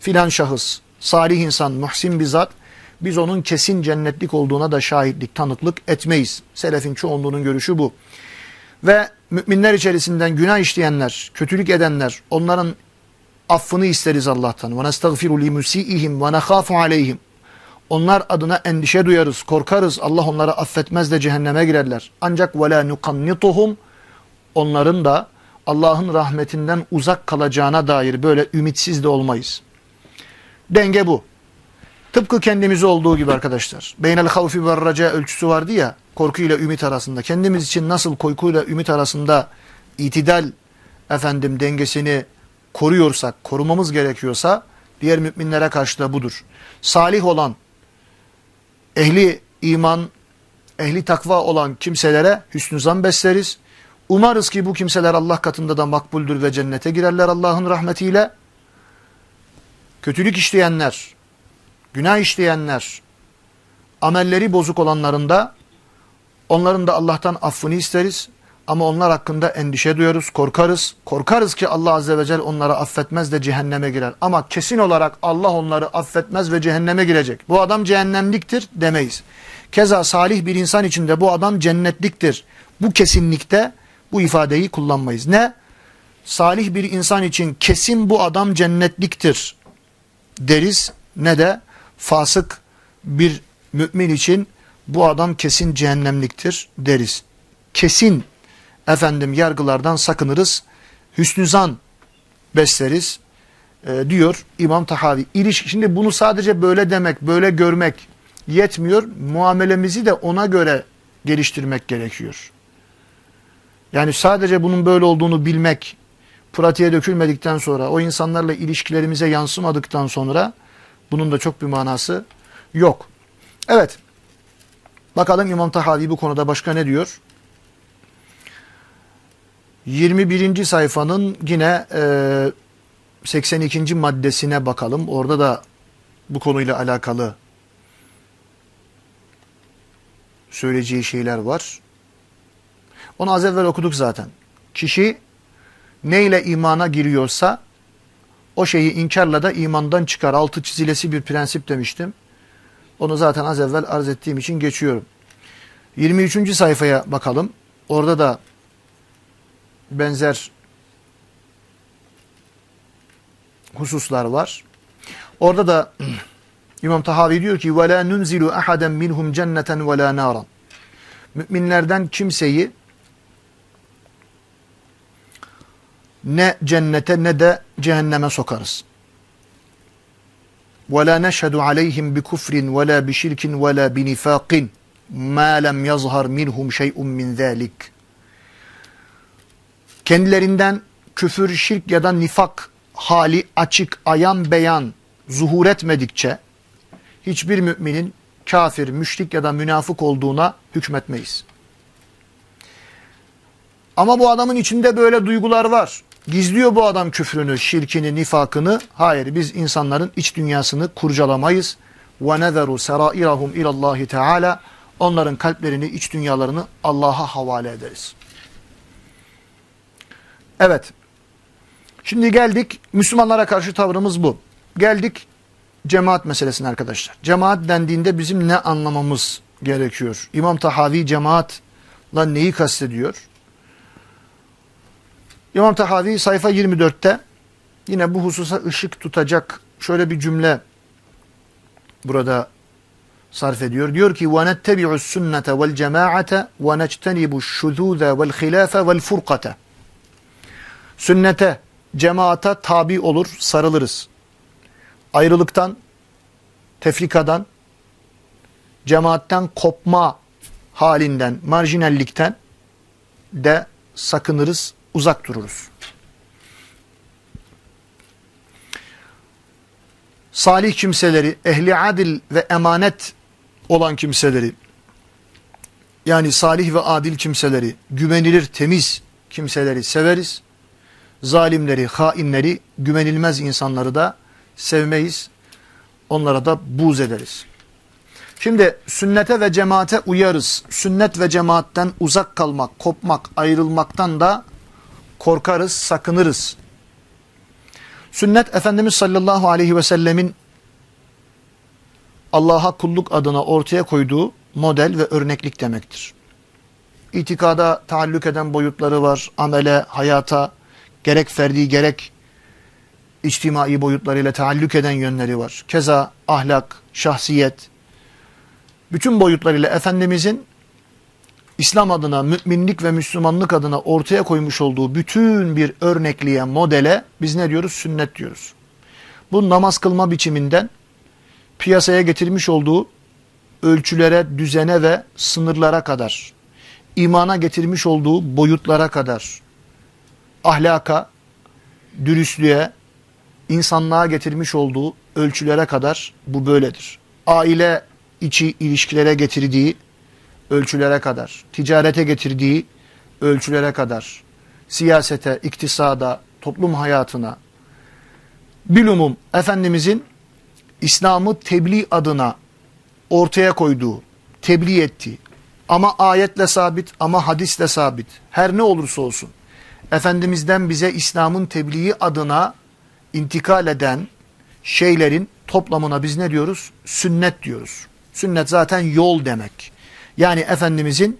filan şahıs, salih insan, muhsin bir zat, biz onun kesin cennetlik olduğuna da şahitlik, tanıklık etmeyiz. Selefin çoğunluğunun görüşü bu. Ve müminler içerisinden günah işleyenler, kötülük edenler, onların affını isteriz Allah'tan. Ve nestağfiru li musiihim ve nakhafu aleyhim. Onlar adına endişe duyarız, korkarız. Allah onları affetmez de cehenneme girerler. Ancak ve la nukannituhum onların da Allah'ın rahmetinden uzak kalacağına dair böyle ümitsiz de olmayız. Denge bu. Tıpkı kendimiz olduğu gibi arkadaşlar. Beynel havfi ve raca ölçüsü vardı ya, korku ile ümit arasında. Kendimiz için nasıl korku ile ümit arasında itidal efendim dengesini koruyorsak, korumamız gerekiyorsa diğer müminlere karşı da budur. Salih olan, ehli iman, ehli takva olan kimselere hüsnü zan besleriz. Umarız ki bu kimseler Allah katında da makbuldür ve cennete girerler Allah'ın rahmetiyle. Kötülük işleyenler, günah işleyenler, amelleri bozuk olanların da onların da Allah'tan affını isteriz. Ama onlar hakkında endişe duyarız, korkarız. Korkarız ki Allah Azze ve Celle onları affetmez de cehenneme girer. Ama kesin olarak Allah onları affetmez ve cehenneme girecek. Bu adam cehennemliktir demeyiz. Keza salih bir insan için de bu adam cennetliktir. Bu kesinlikte bu ifadeyi kullanmayız. Ne? Salih bir insan için kesin bu adam cennetliktir deriz. Ne de fasık bir mümin için bu adam kesin cehennemliktir deriz. Kesin efendim yargılardan sakınırız. Hüsnü zan besleriz e, diyor İmam Tahavi. İliş, şimdi bunu sadece böyle demek, böyle görmek yetmiyor. Muamelemizi de ona göre geliştirmek gerekiyor. Yani sadece bunun böyle olduğunu bilmek, pratiğe dökülmedikten sonra, o insanlarla ilişkilerimize yansımadıktan sonra bunun da çok bir manası yok. Evet, bakalım İmam Tahavi bu konuda başka ne diyor? 21. sayfanın yine e, 82. maddesine bakalım. Orada da bu konuyla alakalı söyleyeceği şeyler var. Onu az evvel okuduk zaten. Kişi neyle imana giriyorsa o şeyi inkarla da imandan çıkar. Altı çizilesi bir prensip demiştim. Onu zaten az evvel arz ettiğim için geçiyorum. 23. sayfaya bakalım. Orada da benzer hususlar var. Orada da İmam Tahavi diyor ki وَلَا نُنْزِلُ أَحَدًا مِنْهُمْ جَنَّةً وَلَا نَارًا Müminlerden kimseyi ne cennete ne de cehenneme sokarız. وَلَا نَشْهَدُ عَلَيْهِمْ بِكُفْرٍ وَلَا بِشِرْكٍ وَلَا بِنِفَاقٍ مَا لَمْ يَظْهَرْ مِنْهُمْ شَيْءٌ مِنْ ذَٰلِكَ Kendilerinden küfür, şirk ya da nifak hali açık, ayan beyan zuhur etmedikçe hiçbir müminin kafir, müşrik ya da münafık olduğuna hükmetmeyiz. Ama bu adamın içinde böyle duygular var. Gizliyor bu adam küfrünü, şirkini, nifakını. Hayır biz insanların iç dünyasını kurcalamayız. وَنَذَرُ سَرَائِرَهُمْ اِلَى اللّٰهِ تَعَالَى Onların kalplerini, iç dünyalarını Allah'a havale ederiz. Evet. Şimdi geldik Müslümanlara karşı tavrımız bu. Geldik cemaat meselesine arkadaşlar. Cemaat dendiğinde bizim ne anlamamız gerekiyor? İmam Tahavi cemaatla neyi kastediyor? İmam Tahavi sayfa 24'te yine bu hususa ışık tutacak şöyle bir cümle burada sarf ediyor. Diyor ki وَنَتَّبِعُ السُنَّةَ وَالْجَمَاعَةَ وَنَجْتَنِبُ الشُّذُوذَ وَالْخِلَافَ وَالْفُرْقَةَ Sünnete, cemaata tabi olur, sarılırız. Ayrılıktan, tefrikadan, cemaatten kopma halinden, marjinallikten de sakınırız, uzak dururuz. Salih kimseleri, ehli adil ve emanet olan kimseleri, yani salih ve adil kimseleri, güvenilir, temiz kimseleri severiz. Zalimleri, hainleri, güvenilmez insanları da sevmeyiz. Onlara da buz ederiz. Şimdi sünnete ve cemaate uyarız. Sünnet ve cemaatten uzak kalmak, kopmak, ayrılmaktan da korkarız, sakınırız. Sünnet Efendimiz sallallahu aleyhi ve sellemin Allah'a kulluk adına ortaya koyduğu model ve örneklik demektir. İtikada taalluk eden boyutları var, amele, hayata, gerek ferdi gerek içtimai boyutlarıyla taalluk eden yönleri var. Keza ahlak, şahsiyet, bütün boyutlarıyla Efendimizin İslam adına, müminlik ve Müslümanlık adına ortaya koymuş olduğu bütün bir örnekliğe, modele biz ne diyoruz? Sünnet diyoruz. Bu namaz kılma biçiminden piyasaya getirmiş olduğu ölçülere, düzene ve sınırlara kadar, imana getirmiş olduğu boyutlara kadar, ahlaka, dürüstlüğe, insanlığa getirmiş olduğu ölçülere kadar bu böyledir. Aile içi ilişkilere getirdiği ölçülere kadar, ticarete getirdiği ölçülere kadar, siyasete, iktisada, toplum hayatına, bilumum Efendimizin İslam'ı tebliğ adına ortaya koyduğu, tebliğ ettiği ama ayetle sabit ama hadisle sabit her ne olursa olsun Efendimiz'den bize İslam'ın tebliği adına intikal eden şeylerin toplamına biz ne diyoruz? Sünnet diyoruz. Sünnet zaten yol demek. Yani Efendimizin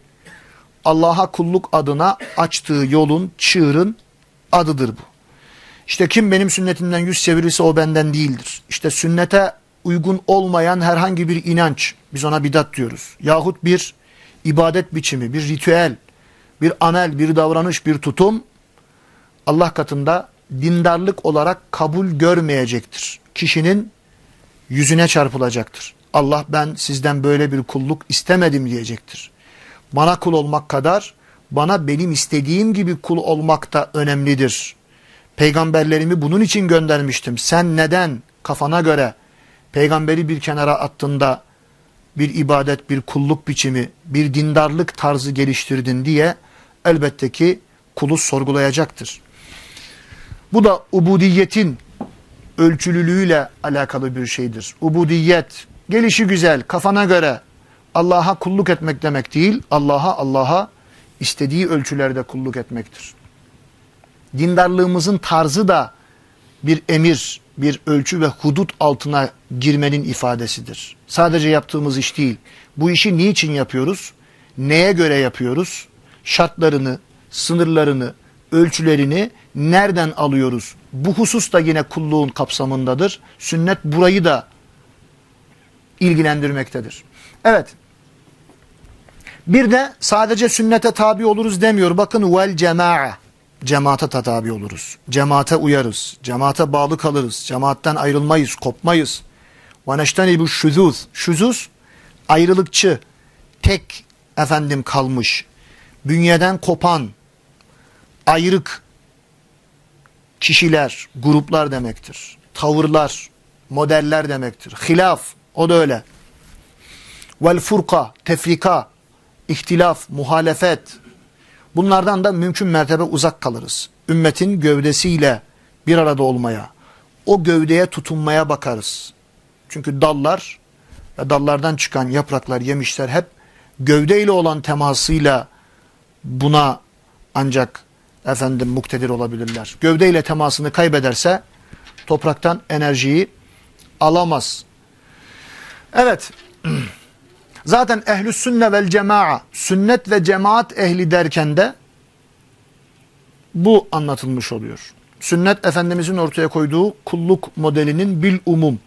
Allah'a kulluk adına açtığı yolun, çığırın adıdır bu. İşte kim benim sünnetimden yüz çevirirse o benden değildir. İşte sünnete uygun olmayan herhangi bir inanç, biz ona bidat diyoruz. Yahut bir ibadet biçimi, bir ritüel, bir amel, bir davranış, bir tutum Allah katında dindarlık olarak kabul görmeyecektir. Kişinin yüzüne çarpılacaktır. Allah ben sizden böyle bir kulluk istemedim diyecektir. Bana kul olmak kadar bana benim istediğim gibi kul olmak da önemlidir. Peygamberlerimi bunun için göndermiştim. Sen neden kafana göre peygamberi bir kenara attığında bir ibadet, bir kulluk biçimi, bir dindarlık tarzı geliştirdin diye elbette ki kulu sorgulayacaktır. Bu da ubudiyetin ölçülülüğüyle alakalı bir şeydir. Ubudiyet, gelişi güzel, kafana göre Allah'a kulluk etmek demek değil, Allah'a Allah'a istediği ölçülerde kulluk etmektir. Dindarlığımızın tarzı da bir emir, bir ölçü ve hudut altına girmenin ifadesidir. Sadece yaptığımız iş değil. Bu işi niçin yapıyoruz? Neye göre yapıyoruz? Şartlarını, sınırlarını, ölçülerini nereden alıyoruz? Bu husus da yine kulluğun kapsamındadır. Sünnet burayı da ilgilendirmektedir. Evet. Bir de sadece sünnete tabi oluruz demiyor. Bakın vel cema'a. Cemaate tabi oluruz. Cemaate uyarız. Cemaate bağlı kalırız. Cemaatten ayrılmayız, kopmayız. Ve neştenibu şuzuz. Şuzuz ayrılıkçı, tek efendim kalmış, bünyeden kopan, ayrık kişiler, gruplar demektir. Tavırlar, modeller demektir. Hilaf, o da öyle. Vel furka, tefrika, ihtilaf, muhalefet. Bunlardan da mümkün mertebe uzak kalırız. Ümmetin gövdesiyle bir arada olmaya, o gövdeye tutunmaya bakarız. Çünkü dallar ve dallardan çıkan yapraklar, yemişler hep gövdeyle olan temasıyla buna ancak efendim muktedir olabilirler. Gövdeyle temasını kaybederse topraktan enerjiyi alamaz. Evet. Zaten ehlü sünne vel cema'a, sünnet ve cemaat ehli derken de bu anlatılmış oluyor. Sünnet Efendimizin ortaya koyduğu kulluk modelinin bil umum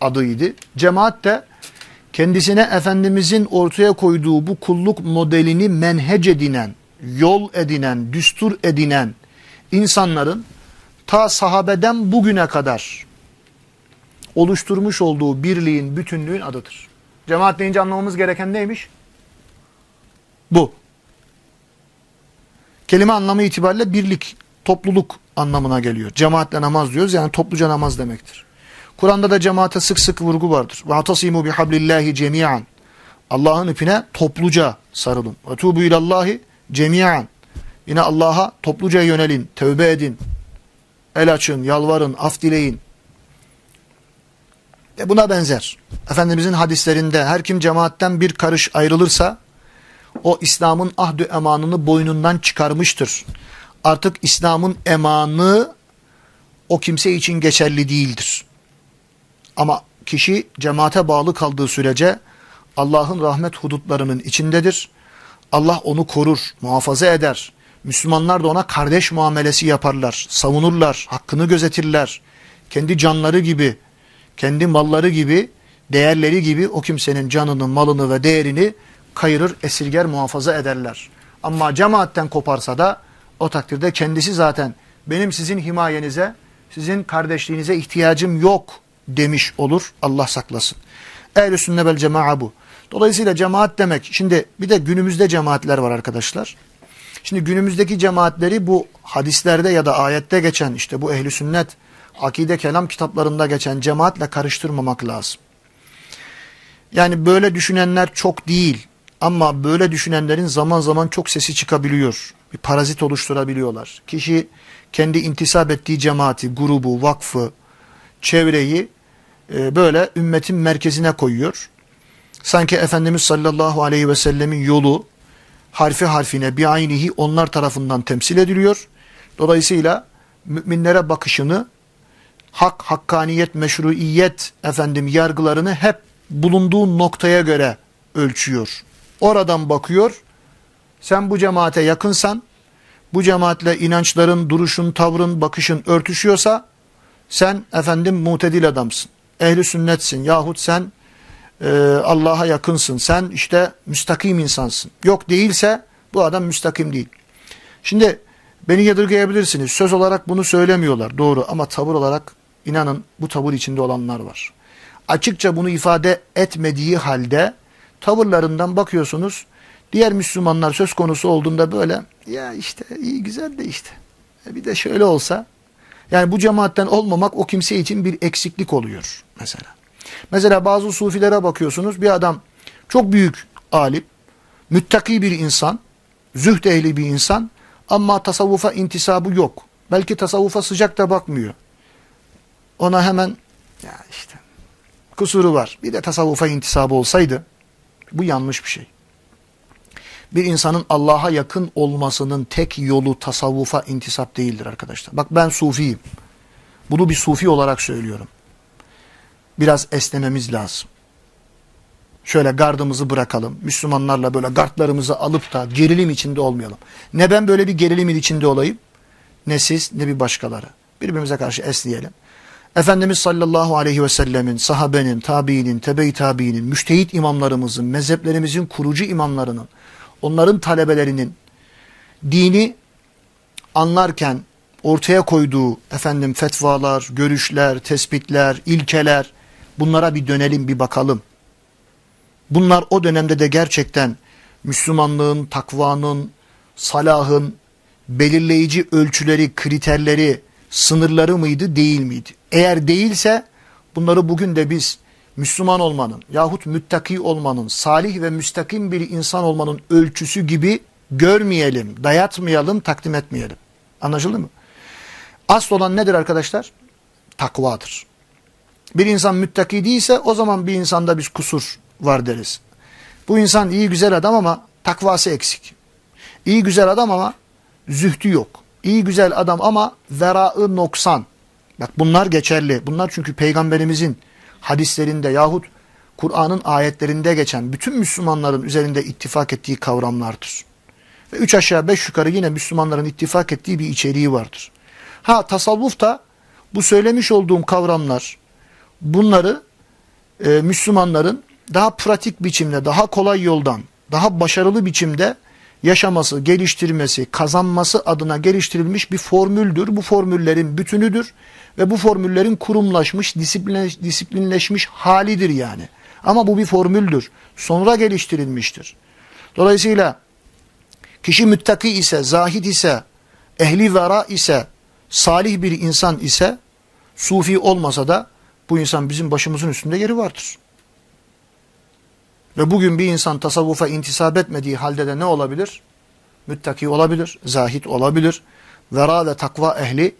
adıydı. Cemaat de kendisine Efendimizin ortaya koyduğu bu kulluk modelini menhec edinen, yol edinen, düstur edinen insanların ta sahabeden bugüne kadar oluşturmuş olduğu birliğin, bütünlüğün adıdır. Cemaat deyince anlamamız gereken neymiş? Bu. Kelime anlamı itibariyle birlik, topluluk anlamına geliyor. Cemaatle namaz diyoruz yani topluca namaz demektir. Kur'an'da da cemaate sık sık vurgu vardır. وَاَعْتَصِمُوا بِحَبْلِ cemiyan. Allah'ın ipine topluca sarılın. وَتُوبُوا ilallahi cemiyan. Yine Allah'a topluca yönelin, tövbe edin, el açın, yalvarın, af dileyin. E buna benzer. Efendimizin hadislerinde her kim cemaatten bir karış ayrılırsa o İslam'ın ahdü emanını boynundan çıkarmıştır. Artık İslam'ın emanı o kimse için geçerli değildir. Ama kişi cemaate bağlı kaldığı sürece Allah'ın rahmet hudutlarının içindedir. Allah onu korur, muhafaza eder. Müslümanlar da ona kardeş muamelesi yaparlar, savunurlar, hakkını gözetirler. Kendi canları gibi, kendi malları gibi, değerleri gibi o kimsenin canını, malını ve değerini kayırır, esirger, muhafaza ederler. Ama cemaatten koparsa da o takdirde kendisi zaten benim sizin himayenize, sizin kardeşliğinize ihtiyacım yok demiş olur. Allah saklasın. Ehl-i sünne vel cema'a bu. Dolayısıyla cemaat demek, şimdi bir de günümüzde cemaatler var arkadaşlar. Şimdi günümüzdeki cemaatleri bu hadislerde ya da ayette geçen işte bu ehli sünnet, akide kelam kitaplarında geçen cemaatle karıştırmamak lazım. Yani böyle düşünenler çok değil ama böyle düşünenlerin zaman zaman çok sesi çıkabiliyor. Bir parazit oluşturabiliyorlar. Kişi kendi intisap ettiği cemaati, grubu, vakfı, çevreyi e, böyle ümmetin merkezine koyuyor. Sanki Efendimiz sallallahu aleyhi ve sellemin yolu harfi harfine bir aynihi onlar tarafından temsil ediliyor. Dolayısıyla müminlere bakışını hak, hakkaniyet, meşruiyet efendim yargılarını hep bulunduğu noktaya göre ölçüyor. Oradan bakıyor. Sen bu cemaate yakınsan, bu cemaatle inançların, duruşun, tavrın, bakışın örtüşüyorsa sen efendim mutedil adamsın. Ehli sünnetsin yahut sen e, Allah'a yakınsın. Sen işte müstakim insansın. Yok değilse bu adam müstakim değil. Şimdi beni yadırgayabilirsiniz. Söz olarak bunu söylemiyorlar doğru ama tavır olarak inanın bu tavır içinde olanlar var. açıkça bunu ifade etmediği halde tavırlarından bakıyorsunuz diğer Müslümanlar söz konusu olduğunda böyle ya işte iyi güzel de işte e bir de şöyle olsa yani bu cemaatten olmamak o kimse için bir eksiklik oluyor mesela. Mesela bazı sufilere bakıyorsunuz bir adam çok büyük alim, müttaki bir insan, zühd ehli bir insan ama tasavvufa intisabı yok. Belki tasavvufa sıcak da bakmıyor. Ona hemen ya işte kusuru var. Bir de tasavvufa intisabı olsaydı bu yanlış bir şey. Bir insanın Allah'a yakın olmasının tek yolu tasavvufa intisap değildir arkadaşlar. Bak ben sufiyim. Bunu bir sufi olarak söylüyorum. Biraz esnememiz lazım. Şöyle gardımızı bırakalım. Müslümanlarla böyle gardlarımızı alıp da gerilim içinde olmayalım. Ne ben böyle bir gerilimin içinde olayım, ne siz ne bir başkaları. Birbirimize karşı esneyelim. Efendimiz sallallahu aleyhi ve sellemin, sahabenin, tabiinin, tebe-i tabiinin, müştehit imamlarımızın, mezheplerimizin kurucu imamlarının, onların talebelerinin dini anlarken ortaya koyduğu efendim fetvalar, görüşler, tespitler, ilkeler bunlara bir dönelim, bir bakalım. Bunlar o dönemde de gerçekten Müslümanlığın, takvanın, salahın belirleyici ölçüleri, kriterleri, sınırları mıydı, değil miydi? Eğer değilse bunları bugün de biz Müslüman olmanın yahut müttaki olmanın, salih ve müstakim bir insan olmanın ölçüsü gibi görmeyelim, dayatmayalım, takdim etmeyelim. Anlaşıldı mı? Asıl olan nedir arkadaşlar? Takvadır. Bir insan müttaki değilse o zaman bir insanda biz kusur var deriz. Bu insan iyi güzel adam ama takvası eksik. İyi güzel adam ama zühdü yok. İyi güzel adam ama veraı noksan. Bak bunlar geçerli. Bunlar çünkü peygamberimizin hadislerinde yahut Kur'an'ın ayetlerinde geçen bütün Müslümanların üzerinde ittifak ettiği kavramlardır. Ve üç aşağı beş yukarı yine Müslümanların ittifak ettiği bir içeriği vardır. Ha tasavvuf da bu söylemiş olduğum kavramlar bunları e, Müslümanların daha pratik biçimde, daha kolay yoldan, daha başarılı biçimde yaşaması, geliştirmesi, kazanması adına geliştirilmiş bir formüldür. Bu formüllerin bütünüdür ve bu formüllerin kurumlaşmış, disiplinleşmiş halidir yani. Ama bu bir formüldür. Sonra geliştirilmiştir. Dolayısıyla kişi müttaki ise, zahid ise, ehli vera ise, salih bir insan ise, sufi olmasa da bu insan bizim başımızın üstünde yeri vardır. Ve bugün bir insan tasavvufa intisap etmediği halde de ne olabilir? Müttaki olabilir, zahit olabilir, vera ve takva ehli,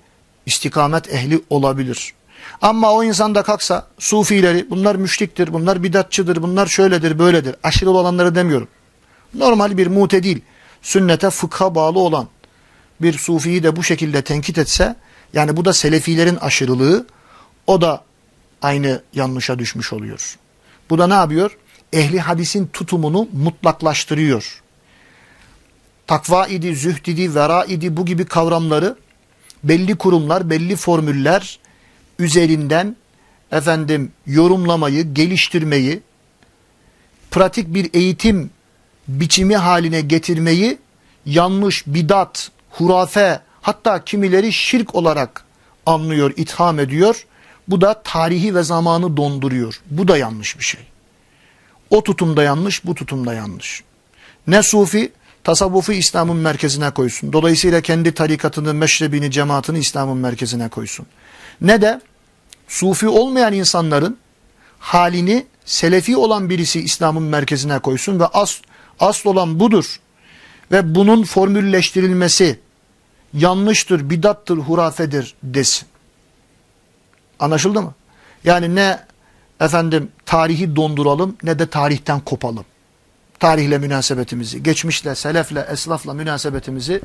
istikamet ehli olabilir. Ama o insan da kalksa sufileri bunlar müşriktir, bunlar bidatçıdır, bunlar şöyledir, böyledir. Aşırı olanları demiyorum. Normal bir mutedil, sünnete fıkha bağlı olan bir sufiyi de bu şekilde tenkit etse, yani bu da selefilerin aşırılığı, o da aynı yanlışa düşmüş oluyor. Bu da ne yapıyor? ehli hadisin tutumunu mutlaklaştırıyor. Takva idi, zühd idi, vera idi bu gibi kavramları belli kurumlar, belli formüller üzerinden efendim yorumlamayı, geliştirmeyi, pratik bir eğitim biçimi haline getirmeyi yanlış, bidat, hurafe hatta kimileri şirk olarak anlıyor, itham ediyor. Bu da tarihi ve zamanı donduruyor. Bu da yanlış bir şey. O tutumda yanlış, bu tutumda yanlış. Ne sufi, tasavvufu İslam'ın merkezine koysun. Dolayısıyla kendi tarikatını, meşrebini, cemaatini İslam'ın merkezine koysun. Ne de sufi olmayan insanların halini selefi olan birisi İslam'ın merkezine koysun ve asl, asl olan budur. Ve bunun formülleştirilmesi yanlıştır, bidattır, hurafedir desin. Anlaşıldı mı? Yani ne efendim tarihi donduralım ne de tarihten kopalım. Tarihle münasebetimizi, geçmişle, selefle, eslafla münasebetimizi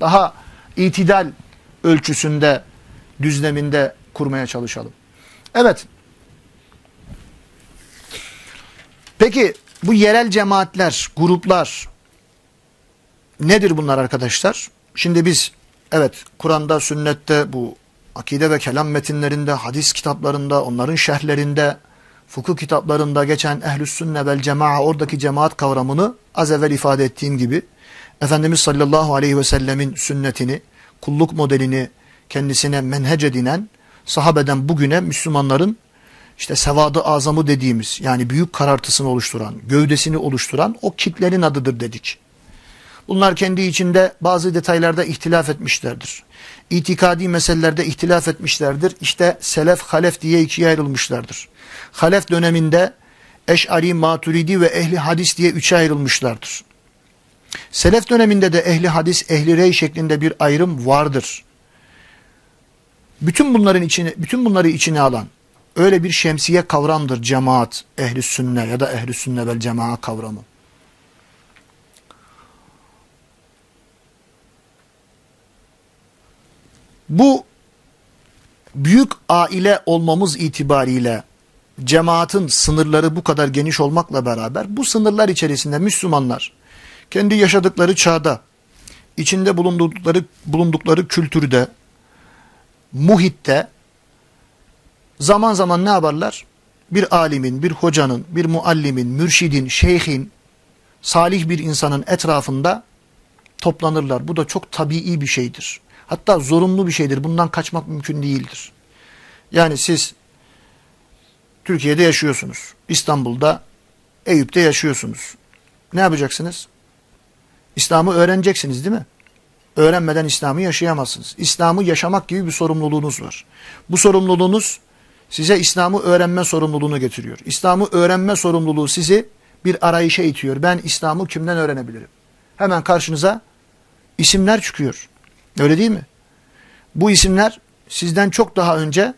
daha itidal ölçüsünde, düzleminde kurmaya çalışalım. Evet. Peki bu yerel cemaatler, gruplar nedir bunlar arkadaşlar? Şimdi biz evet Kur'an'da, sünnette, bu akide ve kelam metinlerinde, hadis kitaplarında, onların şerhlerinde, fıkıh kitaplarında geçen ehl-i sünne vel cema'a oradaki cemaat kavramını az evvel ifade ettiğim gibi Efendimiz sallallahu aleyhi ve sellemin sünnetini, kulluk modelini kendisine menhec edinen sahabeden bugüne Müslümanların işte sevadı azamı dediğimiz yani büyük karartısını oluşturan, gövdesini oluşturan o kitlerin adıdır dedik. Bunlar kendi içinde bazı detaylarda ihtilaf etmişlerdir. İtikadi meselelerde ihtilaf etmişlerdir. İşte selef halef diye ikiye ayrılmışlardır. Halef döneminde Eş'ari, Maturidi ve ehli hadis diye üçe ayrılmışlardır. Selef döneminde de ehli hadis, ehli rey şeklinde bir ayrım vardır. Bütün bunların içine, bütün bunları içine alan öyle bir şemsiye kavramdır cemaat, ehli sünne ya da ehli sünne vel cemaat kavramı. Bu büyük aile olmamız itibariyle cemaatin sınırları bu kadar geniş olmakla beraber bu sınırlar içerisinde Müslümanlar kendi yaşadıkları çağda, içinde bulundukları, bulundukları kültürde, muhitte zaman zaman ne yaparlar? Bir alimin, bir hocanın, bir muallimin, mürşidin, şeyhin, salih bir insanın etrafında toplanırlar. Bu da çok tabii bir şeydir. Hatta zorunlu bir şeydir. Bundan kaçmak mümkün değildir. Yani siz Türkiye'de yaşıyorsunuz. İstanbul'da, Eyüp'te yaşıyorsunuz. Ne yapacaksınız? İslam'ı öğreneceksiniz değil mi? Öğrenmeden İslam'ı yaşayamazsınız. İslam'ı yaşamak gibi bir sorumluluğunuz var. Bu sorumluluğunuz size İslam'ı öğrenme sorumluluğunu getiriyor. İslam'ı öğrenme sorumluluğu sizi bir arayışa itiyor. Ben İslam'ı kimden öğrenebilirim? Hemen karşınıza isimler çıkıyor. Öyle değil mi? Bu isimler sizden çok daha önce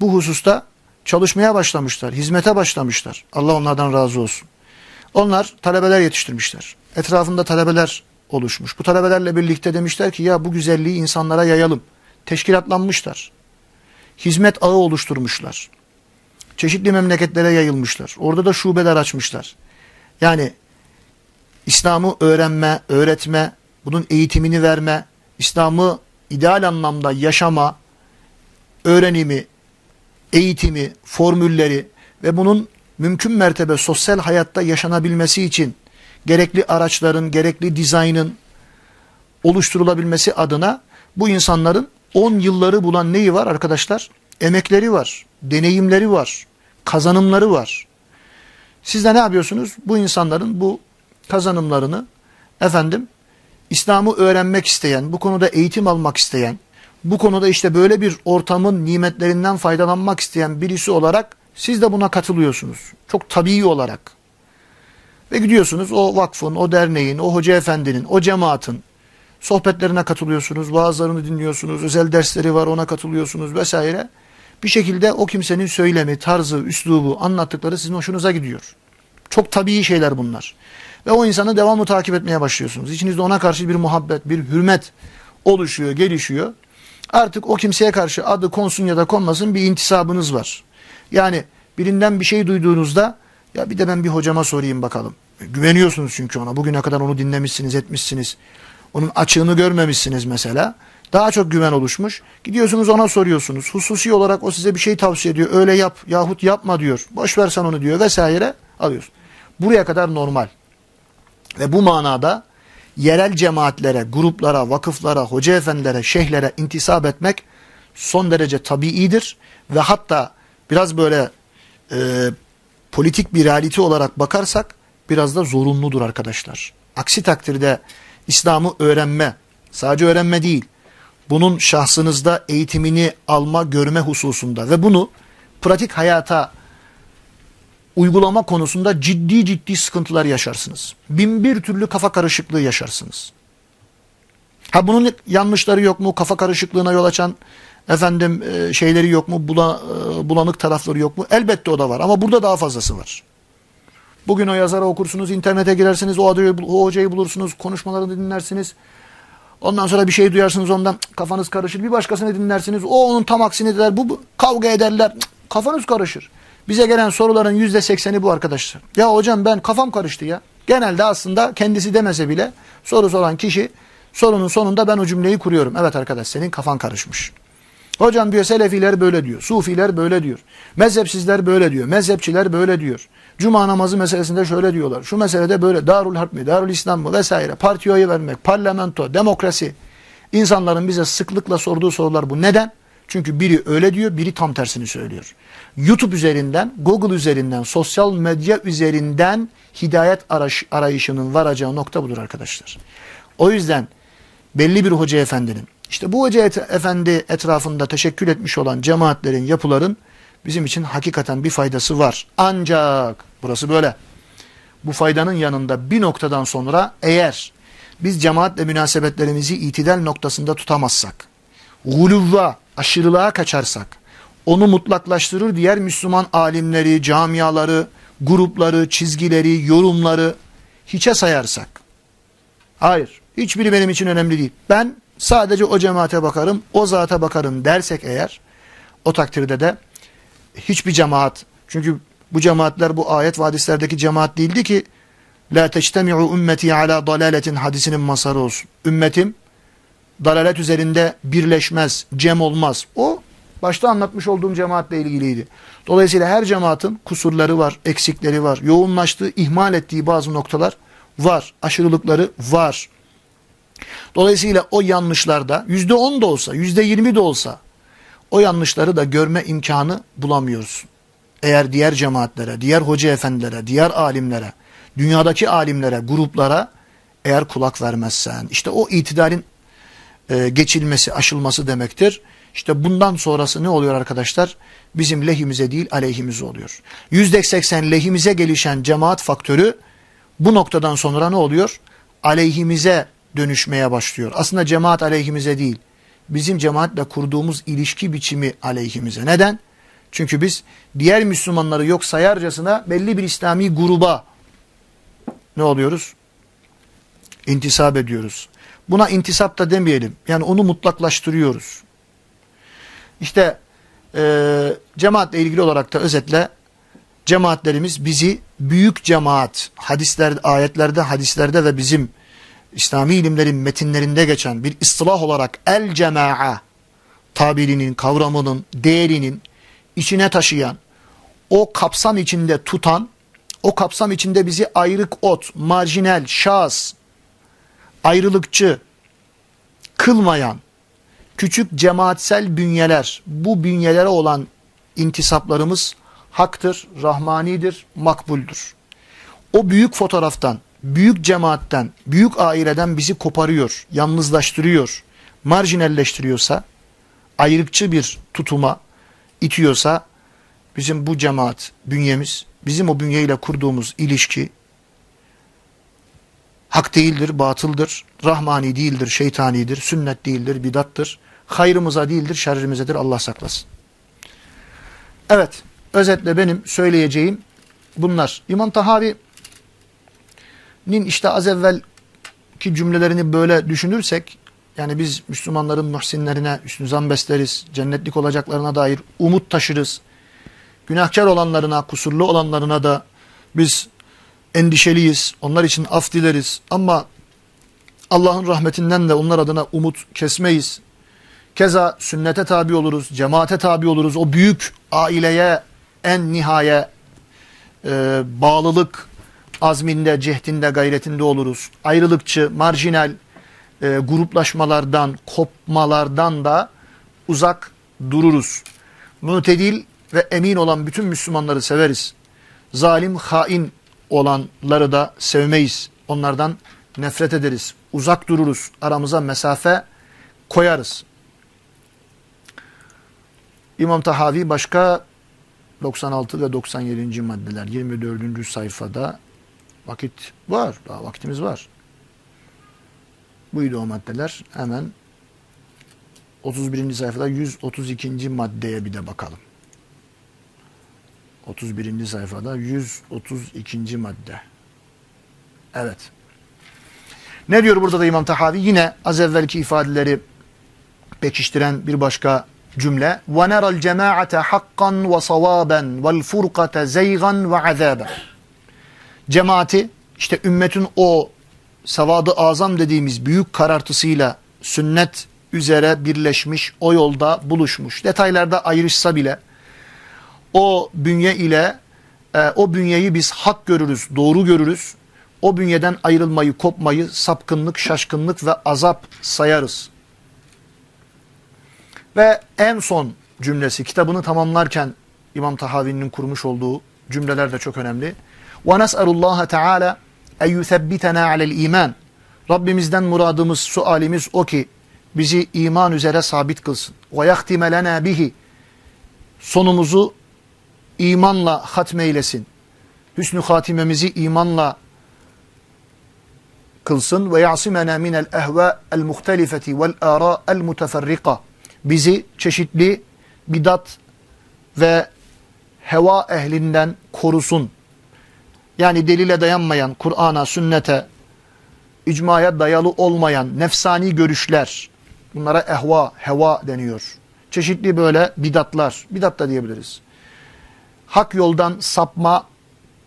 bu hususta çalışmaya başlamışlar, hizmete başlamışlar. Allah onlardan razı olsun. Onlar talebeler yetiştirmişler. Etrafında talebeler oluşmuş. Bu talebelerle birlikte demişler ki ya bu güzelliği insanlara yayalım. Teşkilatlanmışlar. Hizmet ağı oluşturmuşlar. Çeşitli memleketlere yayılmışlar. Orada da şubeler açmışlar. Yani İslam'ı öğrenme, öğretme, bunun eğitimini verme, İslam'ı ideal anlamda yaşama, öğrenimi, eğitimi, formülleri ve bunun mümkün mertebe sosyal hayatta yaşanabilmesi için gerekli araçların, gerekli dizaynın oluşturulabilmesi adına bu insanların 10 yılları bulan neyi var arkadaşlar? Emekleri var, deneyimleri var, kazanımları var. Siz de ne yapıyorsunuz? Bu insanların bu kazanımlarını efendim İslam'ı öğrenmek isteyen, bu konuda eğitim almak isteyen, bu konuda işte böyle bir ortamın nimetlerinden faydalanmak isteyen birisi olarak siz de buna katılıyorsunuz. Çok tabii olarak. Ve gidiyorsunuz o vakfın, o derneğin, o hoca efendinin, o cemaatin sohbetlerine katılıyorsunuz, vaazlarını dinliyorsunuz, özel dersleri var ona katılıyorsunuz vesaire. Bir şekilde o kimsenin söylemi, tarzı, üslubu, anlattıkları sizin hoşunuza gidiyor. Çok tabii şeyler bunlar. Ve o insanı devamlı takip etmeye başlıyorsunuz. İçinizde ona karşı bir muhabbet, bir hürmet oluşuyor, gelişiyor. Artık o kimseye karşı adı konsun ya da konmasın bir intisabınız var. Yani birinden bir şey duyduğunuzda ya bir de ben bir hocama sorayım bakalım. Güveniyorsunuz çünkü ona. Bugüne kadar onu dinlemişsiniz, etmişsiniz. Onun açığını görmemişsiniz mesela. Daha çok güven oluşmuş. Gidiyorsunuz ona soruyorsunuz. Hususi olarak o size bir şey tavsiye ediyor. Öyle yap yahut yapma diyor. Boş versen onu diyor vesaire alıyorsun. Buraya kadar normal. Ve bu manada yerel cemaatlere, gruplara, vakıflara, hoca efendilere, şeyhlere intisap etmek son derece tabiidir. Ve hatta biraz böyle e, politik bir realite olarak bakarsak biraz da zorunludur arkadaşlar. Aksi takdirde İslam'ı öğrenme, sadece öğrenme değil, bunun şahsınızda eğitimini alma, görme hususunda ve bunu pratik hayata uygulama konusunda ciddi ciddi sıkıntılar yaşarsınız. Bin bir türlü kafa karışıklığı yaşarsınız. Ha bunun yanlışları yok mu? Kafa karışıklığına yol açan efendim e, şeyleri yok mu? Bula, e, bulanık tarafları yok mu? Elbette o da var ama burada daha fazlası var. Bugün o yazara okursunuz, internete girersiniz, o, adayı, o hocayı bulursunuz, konuşmalarını dinlersiniz. Ondan sonra bir şey duyarsınız ondan kafanız karışır. Bir başkasını dinlersiniz. O onun tam aksini der. Bu, bu kavga ederler. Kafanız karışır. Bize gelen soruların yüzde sekseni bu arkadaşlar. Ya hocam ben kafam karıştı ya. Genelde aslında kendisi demese bile soru soran kişi sorunun sonunda ben o cümleyi kuruyorum. Evet arkadaş senin kafan karışmış. Hocam diyor Selefiler böyle diyor. Sufiler böyle diyor. Mezhepsizler böyle diyor. Mezhepçiler böyle diyor. Cuma namazı meselesinde şöyle diyorlar. Şu meselede böyle Darul Harp mi, Darul İslam mı vesaire. Partiye vermek, parlamento, demokrasi. İnsanların bize sıklıkla sorduğu sorular bu. Neden? Çünkü biri öyle diyor, biri tam tersini söylüyor. YouTube üzerinden, Google üzerinden, sosyal medya üzerinden hidayet arayışının varacağı nokta budur arkadaşlar. O yüzden belli bir hoca efendinin, işte bu hoca efendi etrafında teşekkür etmiş olan cemaatlerin, yapıların bizim için hakikaten bir faydası var. Ancak burası böyle. Bu faydanın yanında bir noktadan sonra eğer biz cemaatle münasebetlerimizi itidal noktasında tutamazsak, guluvva, aşırılığa kaçarsak, onu mutlaklaştırır diğer Müslüman alimleri, camiaları, grupları, çizgileri, yorumları hiçe sayarsak. Hayır, hiçbiri benim için önemli değil. Ben sadece o cemaate bakarım, o zata bakarım dersek eğer, o takdirde de hiçbir cemaat, çünkü bu cemaatler bu ayet vadislerdeki cemaat değildi ki, La teçtemi'u ümmeti ala dalaletin hadisinin masarı olsun. Ümmetim dalalet üzerinde birleşmez, cem olmaz. O başta anlatmış olduğum cemaatle ilgiliydi. Dolayısıyla her cemaatin kusurları var, eksikleri var. Yoğunlaştığı, ihmal ettiği bazı noktalar var. Aşırılıkları var. Dolayısıyla o yanlışlarda yüzde on da olsa, yüzde yirmi de olsa o yanlışları da görme imkanı bulamıyorsun. Eğer diğer cemaatlere, diğer hoca efendilere, diğer alimlere, dünyadaki alimlere, gruplara eğer kulak vermezsen, işte o itidalin e, geçilmesi, aşılması demektir. İşte bundan sonrası ne oluyor arkadaşlar? Bizim lehimize değil aleyhimize oluyor. Yüzde seksen lehimize gelişen cemaat faktörü bu noktadan sonra ne oluyor? Aleyhimize dönüşmeye başlıyor. Aslında cemaat aleyhimize değil. Bizim cemaatle kurduğumuz ilişki biçimi aleyhimize. Neden? Çünkü biz diğer Müslümanları yok sayarcasına belli bir İslami gruba ne oluyoruz? İntisap ediyoruz. Buna intisap da demeyelim. Yani onu mutlaklaştırıyoruz. İşte e, cemaatle ilgili olarak da özetle cemaatlerimiz bizi büyük cemaat hadisler, ayetlerde, hadislerde ve bizim İslami ilimlerin metinlerinde geçen bir ıslah olarak el cemaa tabirinin, kavramının, değerinin içine taşıyan, o kapsam içinde tutan, o kapsam içinde bizi ayrık ot, marjinal, şahıs, ayrılıkçı kılmayan küçük cemaatsel bünyeler, bu bünyelere olan intisaplarımız haktır, rahmanidir, makbuldür. O büyük fotoğraftan, büyük cemaatten, büyük aileden bizi koparıyor, yalnızlaştırıyor, marjinalleştiriyorsa, ayrıkçı bir tutuma itiyorsa, bizim bu cemaat bünyemiz, bizim o bünyeyle kurduğumuz ilişki hak değildir, batıldır, rahmani değildir, şeytanidir, sünnet değildir, bidattır, hayrımıza değildir, şerrimizedir, Allah saklasın. Evet, özetle benim söyleyeceğim bunlar. İmam Tahavi'nin işte az evvelki cümlelerini böyle düşünürsek, yani biz Müslümanların muhsinlerine üstün zan besleriz, cennetlik olacaklarına dair umut taşırız. Günahkar olanlarına, kusurlu olanlarına da biz endişeliyiz, onlar için af dileriz ama Allah'ın rahmetinden de onlar adına umut kesmeyiz. Keza sünnete tabi oluruz, cemaate tabi oluruz. O büyük aileye en nihaye e, bağlılık azminde, cehdinde, gayretinde oluruz. Ayrılıkçı, marjinal e, gruplaşmalardan, kopmalardan da uzak dururuz. Mutedil ve emin olan bütün Müslümanları severiz. Zalim, hain olanları da sevmeyiz. Onlardan nefret ederiz. Uzak dururuz. Aramıza mesafe koyarız. İmam Tahavi başka 96 ve 97. maddeler 24. sayfada vakit var. Daha vaktimiz var. Buydu o maddeler. Hemen 31. sayfada 132. maddeye bir de bakalım. 31. sayfada 132. madde. Evet. Ne diyor burada da İmam Tahavi? Yine az evvelki ifadeleri pekiştiren bir başka cümle. وَنَرَى الْجَمَاعَةَ حَقًّا وَصَوَابًا وَالْفُرْقَةَ زَيْغًا وَعَذَابًا Cemaati işte ümmetin o savadı azam dediğimiz büyük karartısıyla sünnet üzere birleşmiş, o yolda buluşmuş. Detaylarda ayrışsa bile o bünye ile e, o bünyeyi biz hak görürüz, doğru görürüz. O bünyeden ayrılmayı, kopmayı sapkınlık, şaşkınlık ve azap sayarız. Ve en son cümlesi kitabını tamamlarken İmam Tahavi'nin kurmuş olduğu cümleler de çok önemli. وَنَسْأَلُ اللّٰهَ تَعَالَى اَنْ يُثَبِّتَنَا عَلَى الْا۪يمَانِ Rabbimizden muradımız, sualimiz o ki bizi iman üzere sabit kılsın. وَيَخْتِمَ لَنَا bihi Sonumuzu imanla hatmeylesin. Hüsnü hatimemizi imanla kılsın ve yasimena minel ehva el muhtelifeti vel ara el muteferrika. Bizi çeşitli bidat ve heva ehlinden korusun. Yani delile dayanmayan, Kur'an'a, sünnete, icmaya dayalı olmayan nefsani görüşler, bunlara ehva, heva deniyor. Çeşitli böyle bidatlar, bidat da diyebiliriz. Hak yoldan sapma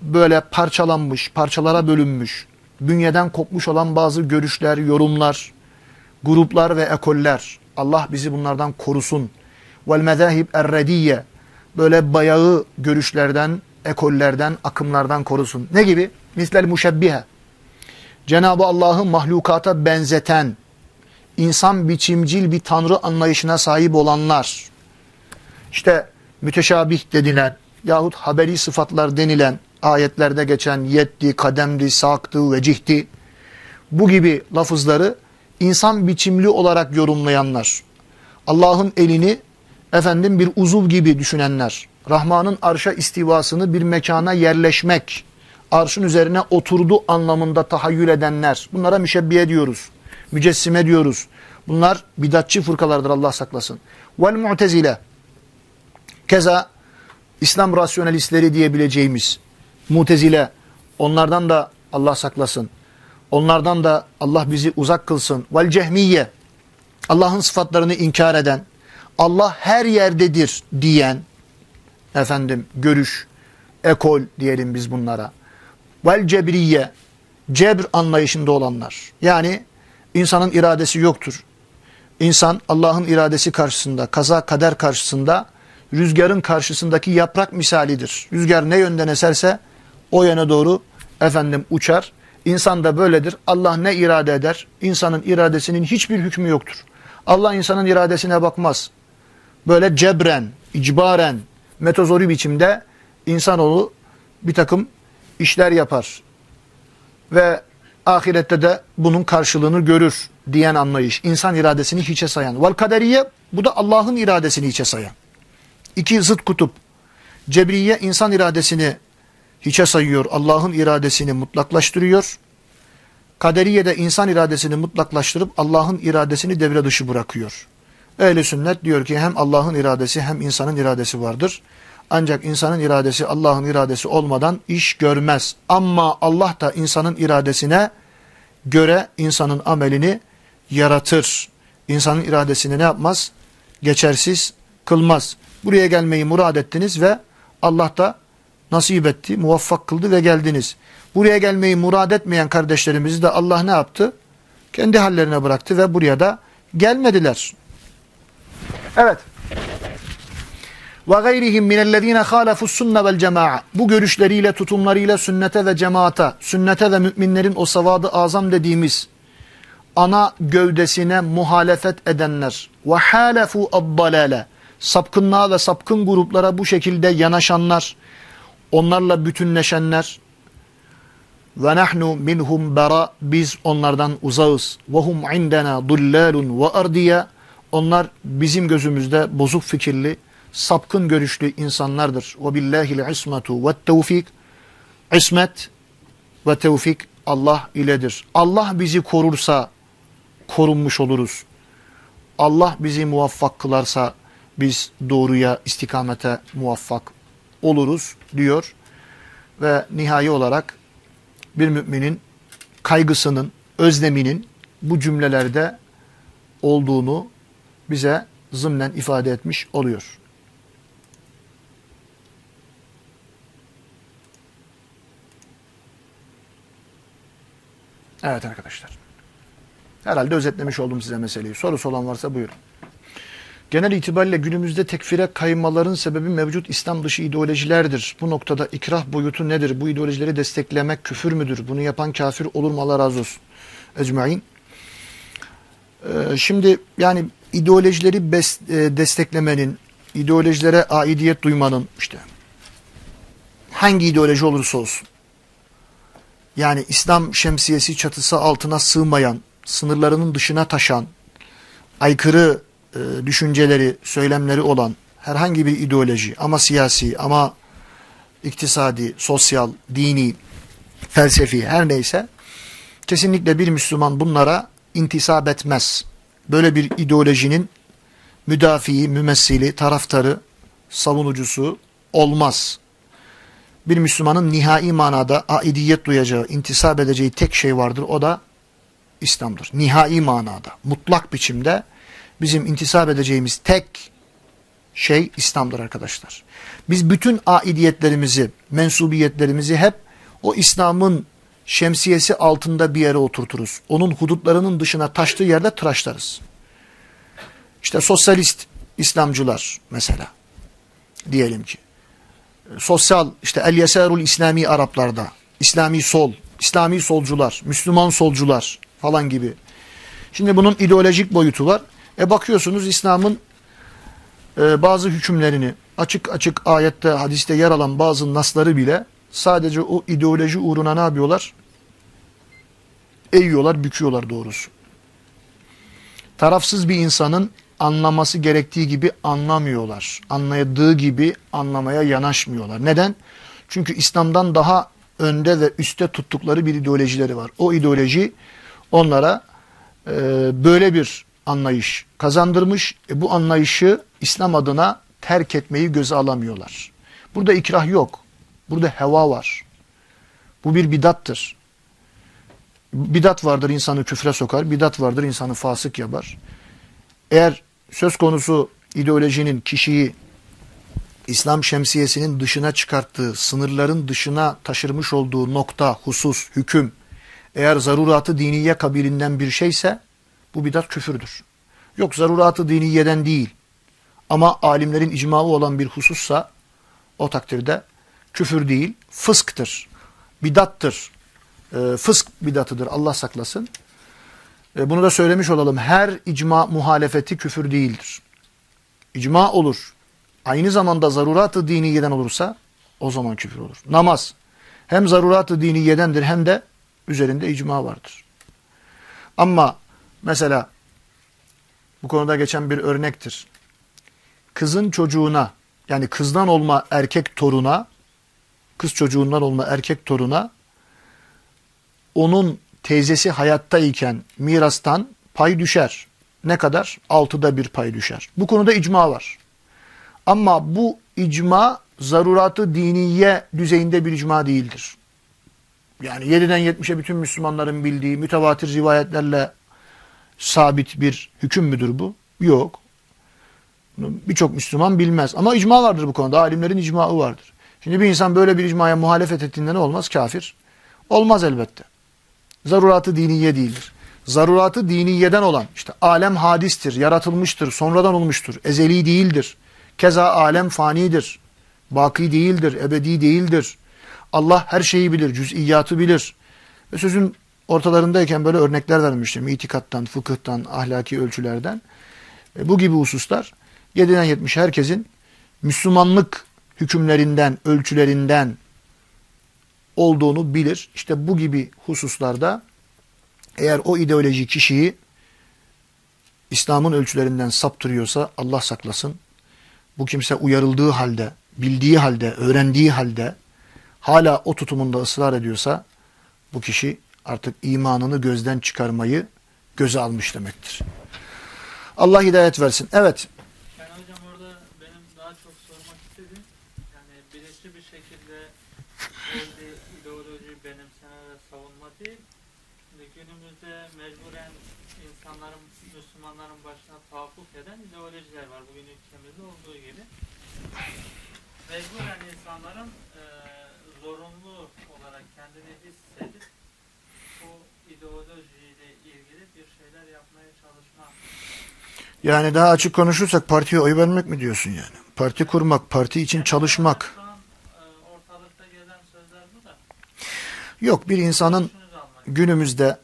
böyle parçalanmış, parçalara bölünmüş, bünyeden kopmuş olan bazı görüşler, yorumlar, gruplar ve ekoller. Allah bizi bunlardan korusun. Vel mezahib errediye böyle bayağı görüşlerden, ekollerden, akımlardan korusun. Ne gibi? Mislel muşebbihe. Cenab-ı Allah'ı mahlukata benzeten, insan biçimcil bir tanrı anlayışına sahip olanlar, işte müteşabih dedilen yahut haberi sıfatlar denilen ayetlerde geçen yetti, kademdi, saktı, vecihti bu gibi lafızları insan biçimli olarak yorumlayanlar, Allah'ın elini efendim bir uzuv gibi düşünenler, Rahman'ın arşa istivasını bir mekana yerleşmek, arşın üzerine oturdu anlamında tahayyül edenler, bunlara müşebbiye diyoruz, mücessime diyoruz. Bunlar bidatçı fırkalardır Allah saklasın. Vel mu'tezile, keza İslam rasyonalistleri diyebileceğimiz mutezile, onlardan da Allah saklasın. Onlardan da Allah bizi uzak kılsın. Vel cehmiye, Allah'ın sıfatlarını inkar eden, Allah her yerdedir diyen, efendim görüş, ekol diyelim biz bunlara. Vel cebriye, cebr anlayışında olanlar. Yani insanın iradesi yoktur. İnsan Allah'ın iradesi karşısında, kaza kader karşısında, rüzgarın karşısındaki yaprak misalidir. Rüzgar ne yönden eserse o yöne doğru efendim uçar. İnsan da böyledir. Allah ne irade eder? İnsanın iradesinin hiçbir hükmü yoktur. Allah insanın iradesine bakmaz. Böyle cebren, icbaren, metozori biçimde insanoğlu bir takım işler yapar. Ve ahirette de bunun karşılığını görür diyen anlayış. İnsan iradesini hiçe sayan. Vel kaderiye bu da Allah'ın iradesini hiçe sayan. İki zıt kutup. Cebriye insan iradesini hiçe sayıyor. Allah'ın iradesini mutlaklaştırıyor. Kaderiye de insan iradesini mutlaklaştırıp Allah'ın iradesini devre dışı bırakıyor. Ehli sünnet diyor ki hem Allah'ın iradesi hem insanın iradesi vardır. Ancak insanın iradesi Allah'ın iradesi olmadan iş görmez. Ama Allah da insanın iradesine göre insanın amelini yaratır. İnsanın iradesini ne yapmaz? Geçersiz kılmaz. Buraya gelmeyi murad ettiniz ve Allah da nasip etti, muvaffak kıldı ve geldiniz. Buraya gelmeyi murad etmeyen kardeşlerimizi de Allah ne yaptı? Kendi hallerine bıraktı ve buraya da gelmediler. Evet. Ve gayrihim minellezine halafus sunne vel. Bu görüşleriyle, tutumlarıyla sünnete ve cemaata, sünnete ve müminlerin o savadı azam dediğimiz ana gövdesine muhalefet edenler ve halefu ad sapkınlığa ve sapkın gruplara bu şekilde yanaşanlar, onlarla bütünleşenler ve nahnu minhum bara biz onlardan uzağız ve hum indena dullalun ve ardiya onlar bizim gözümüzde bozuk fikirli, sapkın görüşlü insanlardır. Ve billahil ismetu ve tevfik ismet ve tevfik Allah iledir. Allah bizi korursa korunmuş oluruz. Allah bizi muvaffak kılarsa biz doğruya, istikamete muvaffak oluruz diyor. Ve nihai olarak bir müminin kaygısının, özleminin bu cümlelerde olduğunu bize zımnen ifade etmiş oluyor. Evet arkadaşlar. Herhalde özetlemiş oldum size meseleyi. Sorusu olan varsa buyurun. Genel itibariyle günümüzde tekfire kaymaların sebebi mevcut İslam dışı ideolojilerdir. Bu noktada ikrah boyutu nedir? Bu ideolojileri desteklemek küfür müdür? Bunu yapan kafir olur mu? Allah razı olsun. Ecmain. Ee, şimdi yani ideolojileri e, desteklemenin, ideolojilere aidiyet duymanın işte hangi ideoloji olursa olsun yani İslam şemsiyesi çatısı altına sığmayan, sınırlarının dışına taşan, aykırı e, düşünceleri, söylemleri olan herhangi bir ideoloji ama siyasi ama iktisadi, sosyal, dini, felsefi her neyse kesinlikle bir Müslüman bunlara intisap etmez. Böyle bir ideolojinin müdafiği, mümessili, taraftarı, savunucusu olmaz. Bir Müslümanın nihai manada aidiyet duyacağı, intisap edeceği tek şey vardır. O da İslam'dır. Nihai manada, mutlak biçimde bizim intisap edeceğimiz tek şey İslam'dır arkadaşlar. Biz bütün aidiyetlerimizi, mensubiyetlerimizi hep o İslam'ın şemsiyesi altında bir yere oturturuz. Onun hudutlarının dışına taştığı yerde tıraşlarız. İşte sosyalist İslamcılar mesela diyelim ki. Sosyal işte El Yesarul İslami Araplarda, İslami sol, İslami solcular, Müslüman solcular falan gibi. Şimdi bunun ideolojik boyutu var. E bakıyorsunuz İslam'ın e, bazı hükümlerini açık açık ayette, hadiste yer alan bazı nasları bile sadece o ideoloji uğruna ne yapıyorlar? Eğiyorlar, büküyorlar doğrusu. Tarafsız bir insanın anlaması gerektiği gibi anlamıyorlar. Anladığı gibi anlamaya yanaşmıyorlar. Neden? Çünkü İslam'dan daha önde ve üste tuttukları bir ideolojileri var. O ideoloji onlara e, böyle bir anlayış kazandırmış. E, bu anlayışı İslam adına terk etmeyi göze alamıyorlar. Burada ikrah yok. Burada heva var. Bu bir bidattır. Bidat vardır insanı küfre sokar. Bidat vardır insanı fasık yapar. Eğer söz konusu ideolojinin kişiyi İslam şemsiyesinin dışına çıkarttığı, sınırların dışına taşırmış olduğu nokta, husus, hüküm eğer zaruratı diniye kabilinden bir şeyse bu bidat küfürdür. Yok zaruratı diniyeden değil ama alimlerin icmağı olan bir husussa o takdirde küfür değil, fısktır, bidattır. E, fısk bidatıdır Allah saklasın. E, bunu da söylemiş olalım. Her icma muhalefeti küfür değildir. İcma olur. Aynı zamanda zarurat-ı diniyeden olursa o zaman küfür olur. Namaz hem zarurat-ı diniyedendir hem de üzerinde icma vardır. Ama mesela bu konuda geçen bir örnektir. Kızın çocuğuna yani kızdan olma erkek toruna kız çocuğundan olma erkek toruna onun teyzesi hayattayken mirastan pay düşer. Ne kadar? Altıda bir pay düşer. Bu konuda icma var. Ama bu icma zaruratı diniye düzeyinde bir icma değildir. Yani 7'den 70'e bütün Müslümanların bildiği mütevatir rivayetlerle sabit bir hüküm müdür bu? Yok. Birçok Müslüman bilmez. Ama icma vardır bu konuda. Alimlerin icmaı vardır. Şimdi bir insan böyle bir icmaya muhalefet ettiğinde ne olmaz? Kafir. Olmaz elbette. Zaruratı diniye değildir. Zaruratı diniyeden olan işte alem hadistir, yaratılmıştır, sonradan olmuştur, ezeli değildir. Keza alem fanidir, baki değildir, ebedi değildir. Allah her şeyi bilir, cüz'iyatı bilir. Ve sözün ortalarındayken böyle örnekler vermiştim. İtikattan, fıkıhtan, ahlaki ölçülerden. E, bu gibi hususlar 7'den 70 herkesin Müslümanlık hükümlerinden, ölçülerinden olduğunu bilir. İşte bu gibi hususlarda eğer o ideoloji kişiyi İslam'ın ölçülerinden saptırıyorsa Allah saklasın. Bu kimse uyarıldığı halde, bildiği halde, öğrendiği halde hala o tutumunda ısrar ediyorsa bu kişi artık imanını gözden çıkarmayı göze almış demektir. Allah hidayet versin. Evet. Yani hocam orada benim daha çok sormak istediğim yani bilinçli bir şekilde bir ideoloji benimseme ve savunma değil. Şimdi günümüzde mecburen insanların, Müslümanların başına tahakkuk eden ideolojiler var. Bugün ülkemizde olduğu gibi. Mecburen insanların e, zorunlu olarak kendini hissedip bu ideolojiyle ilgili bir şeyler yapmaya çalışma Yani daha açık konuşursak partiye oy vermek mi diyorsun yani? Parti kurmak, parti için çalışmak. E, ortalıkta gelen sözler bu da. Yok bir insanın günümüzde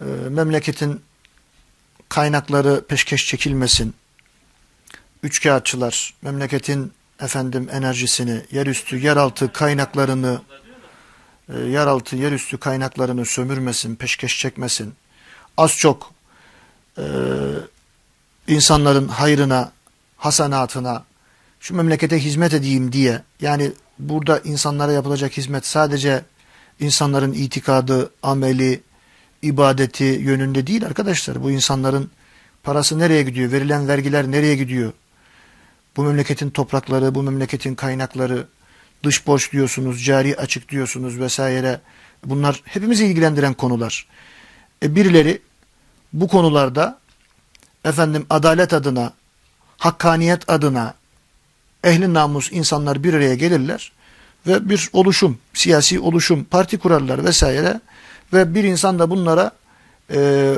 e, memleketin kaynakları peşkeş çekilmesin. Üçkağıtçılar memleketin efendim enerjisini, yerüstü, yeraltı kaynaklarını e, yeraltı, yerüstü kaynaklarını sömürmesin, peşkeş çekmesin. Az çok e, insanların hayrına, hasanatına, şu memlekete hizmet edeyim diye yani burada insanlara yapılacak hizmet sadece insanların itikadı, ameli, ibadeti yönünde değil arkadaşlar. Bu insanların parası nereye gidiyor? Verilen vergiler nereye gidiyor? Bu memleketin toprakları, bu memleketin kaynakları, dış borç diyorsunuz, cari açık diyorsunuz vesaire. Bunlar hepimizi ilgilendiren konular. E birileri bu konularda efendim adalet adına, hakkaniyet adına ehli namus insanlar bir araya gelirler ve bir oluşum, siyasi oluşum, parti kurarlar vesaire ve bir insan da bunlara e,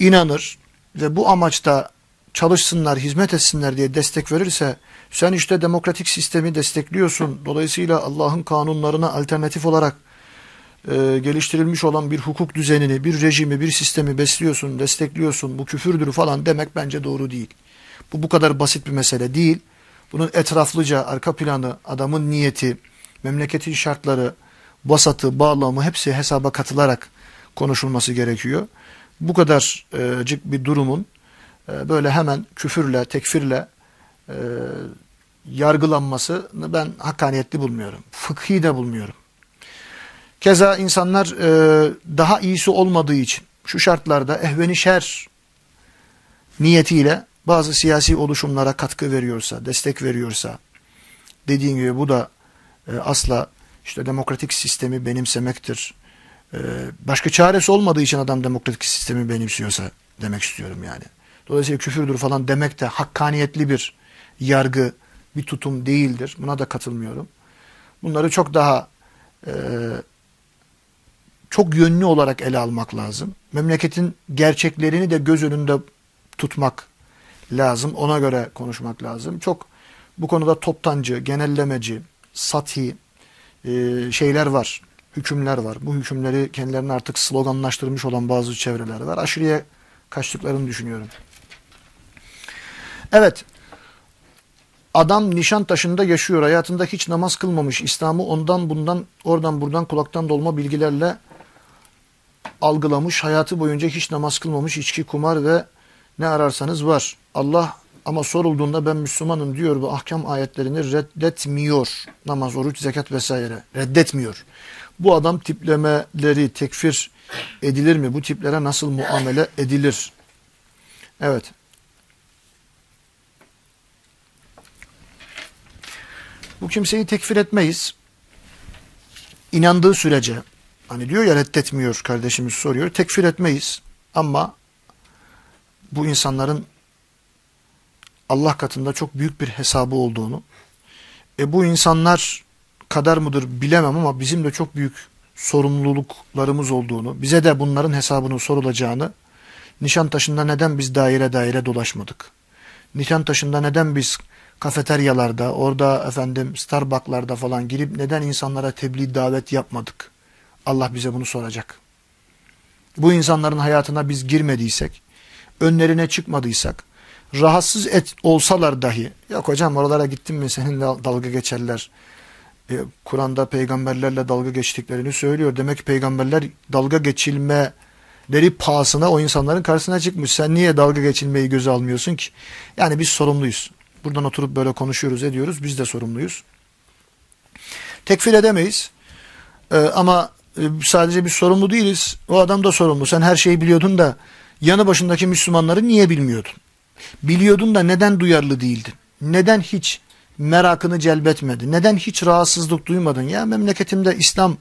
inanır ve bu amaçta çalışsınlar, hizmet etsinler diye destek verirse sen işte demokratik sistemi destekliyorsun. Dolayısıyla Allah'ın kanunlarına alternatif olarak e, geliştirilmiş olan bir hukuk düzenini, bir rejimi, bir sistemi besliyorsun, destekliyorsun. Bu küfürdür falan demek bence doğru değil. Bu bu kadar basit bir mesele değil. Bunun etraflıca arka planı, adamın niyeti, memleketin şartları, basatı, bağlamı hepsi hesaba katılarak konuşulması gerekiyor. Bu kadarcık bir durumun e, böyle hemen küfürle, tekfirle e, yargılanmasını ben hakkaniyetli bulmuyorum. Fıkhi de bulmuyorum. Keza insanlar e, daha iyisi olmadığı için şu şartlarda ehveni şer niyetiyle bazı siyasi oluşumlara katkı veriyorsa, destek veriyorsa, dediğim gibi bu da e, asla işte demokratik sistemi benimsemektir. E, başka çaresi olmadığı için adam demokratik sistemi benimsiyorsa demek istiyorum yani. Dolayısıyla küfürdür falan demek de hakkaniyetli bir yargı, bir tutum değildir. Buna da katılmıyorum. Bunları çok daha e, çok yönlü olarak ele almak lazım. Memleketin gerçeklerini de göz önünde tutmak lazım. Ona göre konuşmak lazım. Çok bu konuda toptancı, genellemeci, sati e, şeyler var. Hükümler var. Bu hükümleri kendilerine artık sloganlaştırmış olan bazı çevreler var. Aşırıya kaçtıklarını düşünüyorum. Evet. Adam nişan taşında yaşıyor. Hayatında hiç namaz kılmamış. İslam'ı ondan bundan oradan buradan kulaktan dolma bilgilerle algılamış. Hayatı boyunca hiç namaz kılmamış. içki, kumar ve ne ararsanız var. Allah ama sorulduğunda ben Müslümanım diyor bu ahkam ayetlerini reddetmiyor. Namaz, oruç, zekat vesaire reddetmiyor. Bu adam tiplemeleri tekfir edilir mi? Bu tiplere nasıl muamele edilir? Evet. Bu kimseyi tekfir etmeyiz. İnandığı sürece, hani diyor ya reddetmiyor kardeşimiz soruyor, tekfir etmeyiz. Ama bu insanların Allah katında çok büyük bir hesabı olduğunu, e bu insanlar kadar mıdır bilemem ama bizim de çok büyük sorumluluklarımız olduğunu, bize de bunların hesabını sorulacağını, Nişantaşı'nda neden biz daire daire dolaşmadık? Nişantaşı'nda neden biz kafeteryalarda, orada efendim Starbucks'larda falan girip neden insanlara tebliğ davet yapmadık? Allah bize bunu soracak. Bu insanların hayatına biz girmediysek, önlerine çıkmadıysak, rahatsız et olsalar dahi, yok hocam oralara gittin mi seninle dalga geçerler. E, Kur'an'da peygamberlerle dalga geçtiklerini söylüyor. Demek ki peygamberler dalga geçilmeleri pahasına o insanların karşısına çıkmış. Sen niye dalga geçilmeyi göze almıyorsun ki? Yani biz sorumluyuz. Buradan oturup böyle konuşuyoruz ediyoruz. Biz de sorumluyuz. Tekfir edemeyiz. Ee, ama e, sadece biz sorumlu değiliz. O adam da sorumlu. Sen her şeyi biliyordun da yanı başındaki Müslümanları niye bilmiyordun? Biliyordun da neden duyarlı değildin? Neden hiç merakını celbetmedi? Neden hiç rahatsızlık duymadın? Ya memleketimde İslam,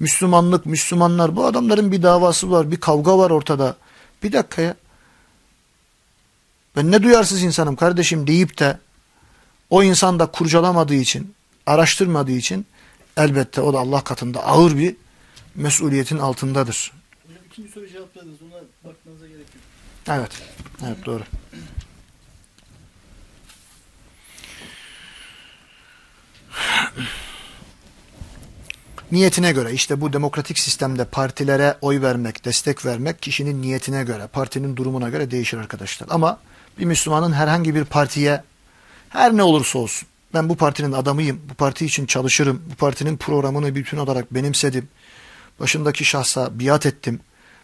Müslümanlık, Müslümanlar bu adamların bir davası var, bir kavga var ortada. Bir dakika ya. Ben ne duyarsız insanım kardeşim deyip de o insan da kurcalamadığı için, araştırmadığı için elbette o da Allah katında ağır bir mesuliyetin altındadır. Hocam ikinci soru cevapladınız. Ona bakmanıza gerek yok. Evet. Evet doğru. Niyetine göre işte bu demokratik sistemde partilere oy vermek, destek vermek kişinin niyetine göre, partinin durumuna göre değişir arkadaşlar. Ama bir Müslümanın herhangi bir partiye her ne olursa olsun ben bu partinin adamıyım, bu parti için çalışırım, bu partinin programını bütün olarak benimsedim, başındaki şahsa biat ettim,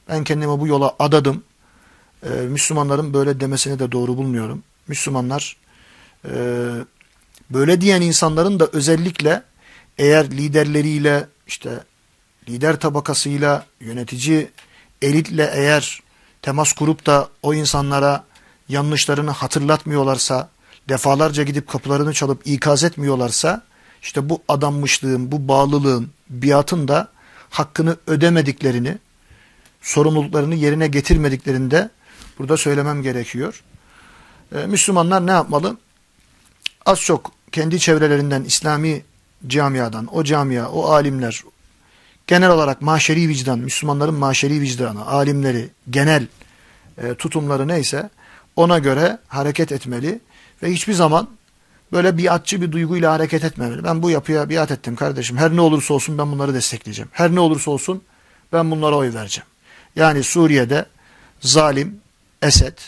ben kendimi bu yola adadım. Ee, Müslümanların böyle demesini de doğru bulmuyorum. Müslümanlar e, böyle diyen insanların da özellikle eğer liderleriyle işte lider tabakasıyla yönetici elitle eğer temas kurup da o insanlara yanlışlarını hatırlatmıyorlarsa defalarca gidip kapılarını çalıp ikaz etmiyorlarsa işte bu adanmışlığın, bu bağlılığın, biatın da hakkını ödemediklerini, sorumluluklarını yerine getirmediklerinde burada söylemem gerekiyor. Ee, Müslümanlar ne yapmalı? Az çok kendi çevrelerinden, İslami camiadan, o camia, o alimler, genel olarak maşeri vicdan, Müslümanların maşeri vicdanı, alimleri, genel e, tutumları neyse ona göre hareket etmeli ve hiçbir zaman böyle biatçı bir duyguyla hareket etmemeli. Ben bu yapıya biat ettim kardeşim. Her ne olursa olsun ben bunları destekleyeceğim. Her ne olursa olsun ben bunlara oy vereceğim. Yani Suriye'de zalim Esed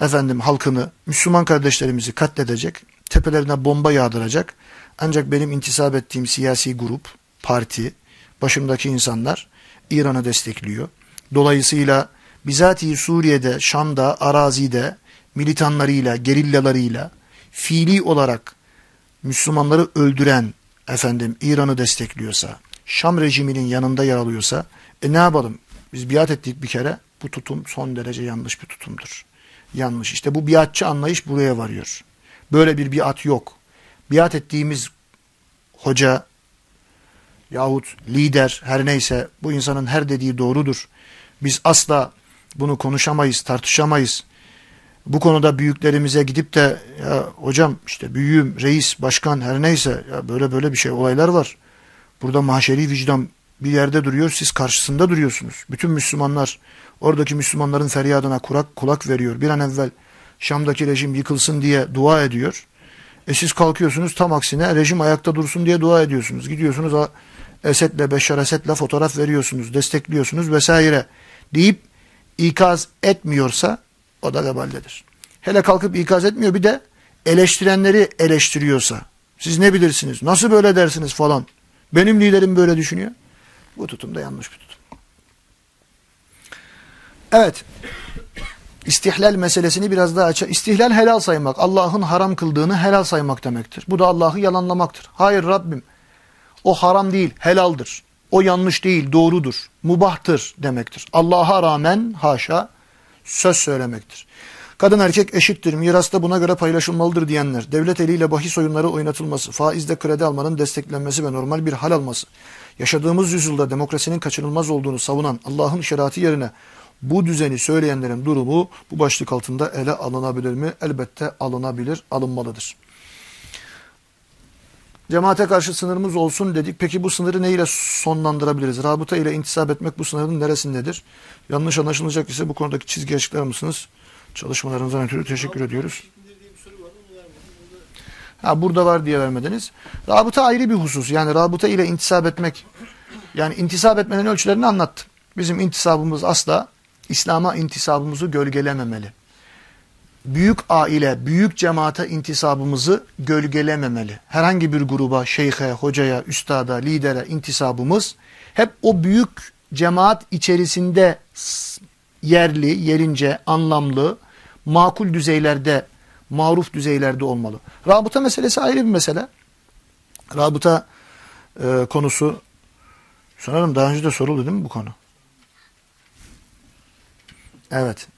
efendim halkını, Müslüman kardeşlerimizi katledecek, tepelerine bomba yağdıracak. Ancak benim intisap ettiğim siyasi grup, parti, başımdaki insanlar İran'ı destekliyor. Dolayısıyla bizatihi Suriye'de, Şam'da, arazide militanlarıyla, gerillalarıyla fiili olarak Müslümanları öldüren efendim İran'ı destekliyorsa, Şam rejiminin yanında yer alıyorsa e ne yapalım? Biz biat ettik bir kere. Bu tutum son derece yanlış bir tutumdur. Yanlış. İşte bu biatçı anlayış buraya varıyor. Böyle bir biat yok. Biat ettiğimiz hoca yahut lider her neyse bu insanın her dediği doğrudur. Biz asla bunu konuşamayız, tartışamayız. Bu konuda büyüklerimize gidip de ya hocam işte büyüğüm, reis, başkan her neyse ya böyle böyle bir şey olaylar var. Burada mahşeri vicdan bir yerde duruyor, siz karşısında duruyorsunuz. Bütün Müslümanlar oradaki Müslümanların feryadına kulak, kulak veriyor. Bir an evvel Şam'daki rejim yıkılsın diye dua ediyor. E siz kalkıyorsunuz tam aksine rejim ayakta dursun diye dua ediyorsunuz. Gidiyorsunuz Esed'le, Beşar Esed'le fotoğraf veriyorsunuz, destekliyorsunuz vesaire deyip ikaz etmiyorsa o da vebaldedir. Hele kalkıp ikaz etmiyor bir de eleştirenleri eleştiriyorsa siz ne bilirsiniz, nasıl böyle dersiniz falan. Benim liderim böyle düşünüyor. Bu tutum da yanlış bir tutum. Evet. İstihlal meselesini biraz daha açalım. İstihlal helal saymak. Allah'ın haram kıldığını helal saymak demektir. Bu da Allah'ı yalanlamaktır. Hayır Rabbim o haram değil, helaldir. O yanlış değil, doğrudur, mubahtır demektir. Allah'a rağmen haşa söz söylemektir. Kadın erkek eşittir, mirasta buna göre paylaşılmalıdır diyenler, devlet eliyle bahis oyunları oynatılması, faizde kredi almanın desteklenmesi ve normal bir hal alması, yaşadığımız yüzyılda demokrasinin kaçınılmaz olduğunu savunan Allah'ın şeriatı yerine bu düzeni söyleyenlerin durumu bu başlık altında ele alınabilir mi? Elbette alınabilir, alınmalıdır. Cemaate karşı sınırımız olsun dedik. Peki bu sınırı ne ile sonlandırabiliriz? Rabıta ile intisap etmek bu sınırın neresindedir? Yanlış anlaşılacak ise bu konudaki çizgi açıklar mısınız? Çalışmalarınızdan ötürü teşekkür ediyoruz. Ha, burada var diye vermediniz. Rabıta ayrı bir husus. Yani rabıta ile intisap etmek. Yani intisap etmenin ölçülerini anlattım. Bizim intisabımız asla İslam'a intisabımızı gölgelememeli. Büyük aile, büyük cemaate intisabımızı gölgelememeli. Herhangi bir gruba, şeyhe, hocaya, üstada, lidere intisabımız hep o büyük cemaat içerisinde yerli, yerince, anlamlı, makul düzeylerde, maruf düzeylerde olmalı. Rabıta meselesi ayrı bir mesele. Rabıta e, konusu sanırım daha önce de soruldu değil mi bu konu? Evet.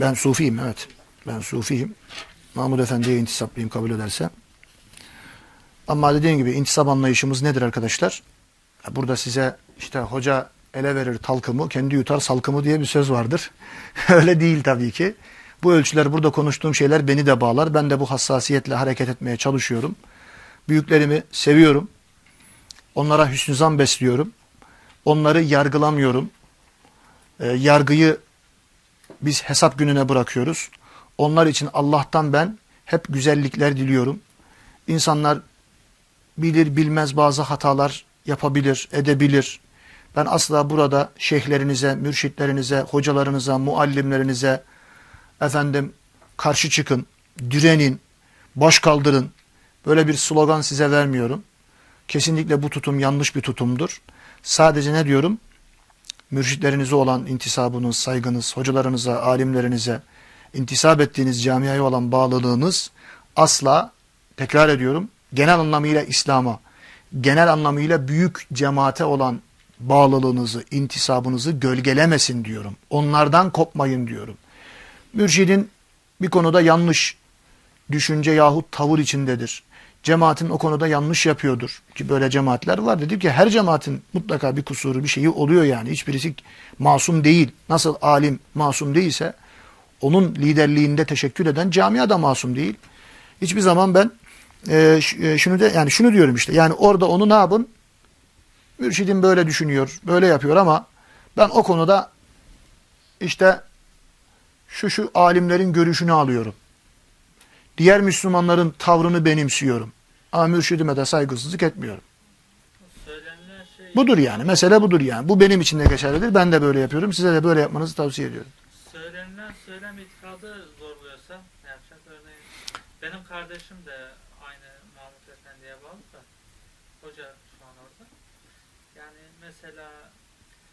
Ben Sufiyim evet. Ben Sufiyim. Mahmud Efendi'ye intisaplıyım kabul ederse. Ama dediğim gibi intisap anlayışımız nedir arkadaşlar? Burada size işte hoca ele verir talkımı, kendi yutar salkımı diye bir söz vardır. Öyle değil tabii ki. Bu ölçüler, burada konuştuğum şeyler beni de bağlar. Ben de bu hassasiyetle hareket etmeye çalışıyorum. Büyüklerimi seviyorum. Onlara hüsnü zan besliyorum. Onları yargılamıyorum. E, yargıyı biz hesap gününe bırakıyoruz. Onlar için Allah'tan ben hep güzellikler diliyorum. İnsanlar bilir bilmez bazı hatalar yapabilir, edebilir. Ben asla burada şeyhlerinize, mürşitlerinize, hocalarınıza, muallimlerinize efendim karşı çıkın, direnin, baş kaldırın. Böyle bir slogan size vermiyorum. Kesinlikle bu tutum yanlış bir tutumdur. Sadece ne diyorum? Mürşitlerinize olan intisabınız, saygınız, hocalarınıza, alimlerinize, intisap ettiğiniz camiaya olan bağlılığınız asla, tekrar ediyorum, genel anlamıyla İslam'a, genel anlamıyla büyük cemaate olan bağlılığınızı, intisabınızı gölgelemesin diyorum. Onlardan kopmayın diyorum. Mürşidin bir konuda yanlış düşünce yahut tavır içindedir. Cemaatin o konuda yanlış yapıyordur. Ki böyle cemaatler var. Dedik ki her cemaatin mutlaka bir kusuru, bir şeyi oluyor yani. Hiçbirisi masum değil. Nasıl alim masum değilse onun liderliğinde teşekkür eden camia da masum değil. Hiçbir zaman ben e, şunu da yani şunu diyorum işte. Yani orada onu ne yapın? Mürşidim böyle düşünüyor, böyle yapıyor ama ben o konuda işte şu şu alimlerin görüşünü alıyorum. Diğer Müslümanların tavrını benimsiyorum. Ama mürşidime de saygısızlık etmiyorum. Şey Budur yani. Mesele budur yani. Bu benim için de geçerlidir. Ben de böyle yapıyorum. Size de böyle yapmanızı tavsiye ediyorum. söylenilen söylem itikadı zorluyorsa yapacak? Örneğin benim kardeşim de aynı Mahmut Efendi'ye bağlı da hoca şu an orada. Yani mesela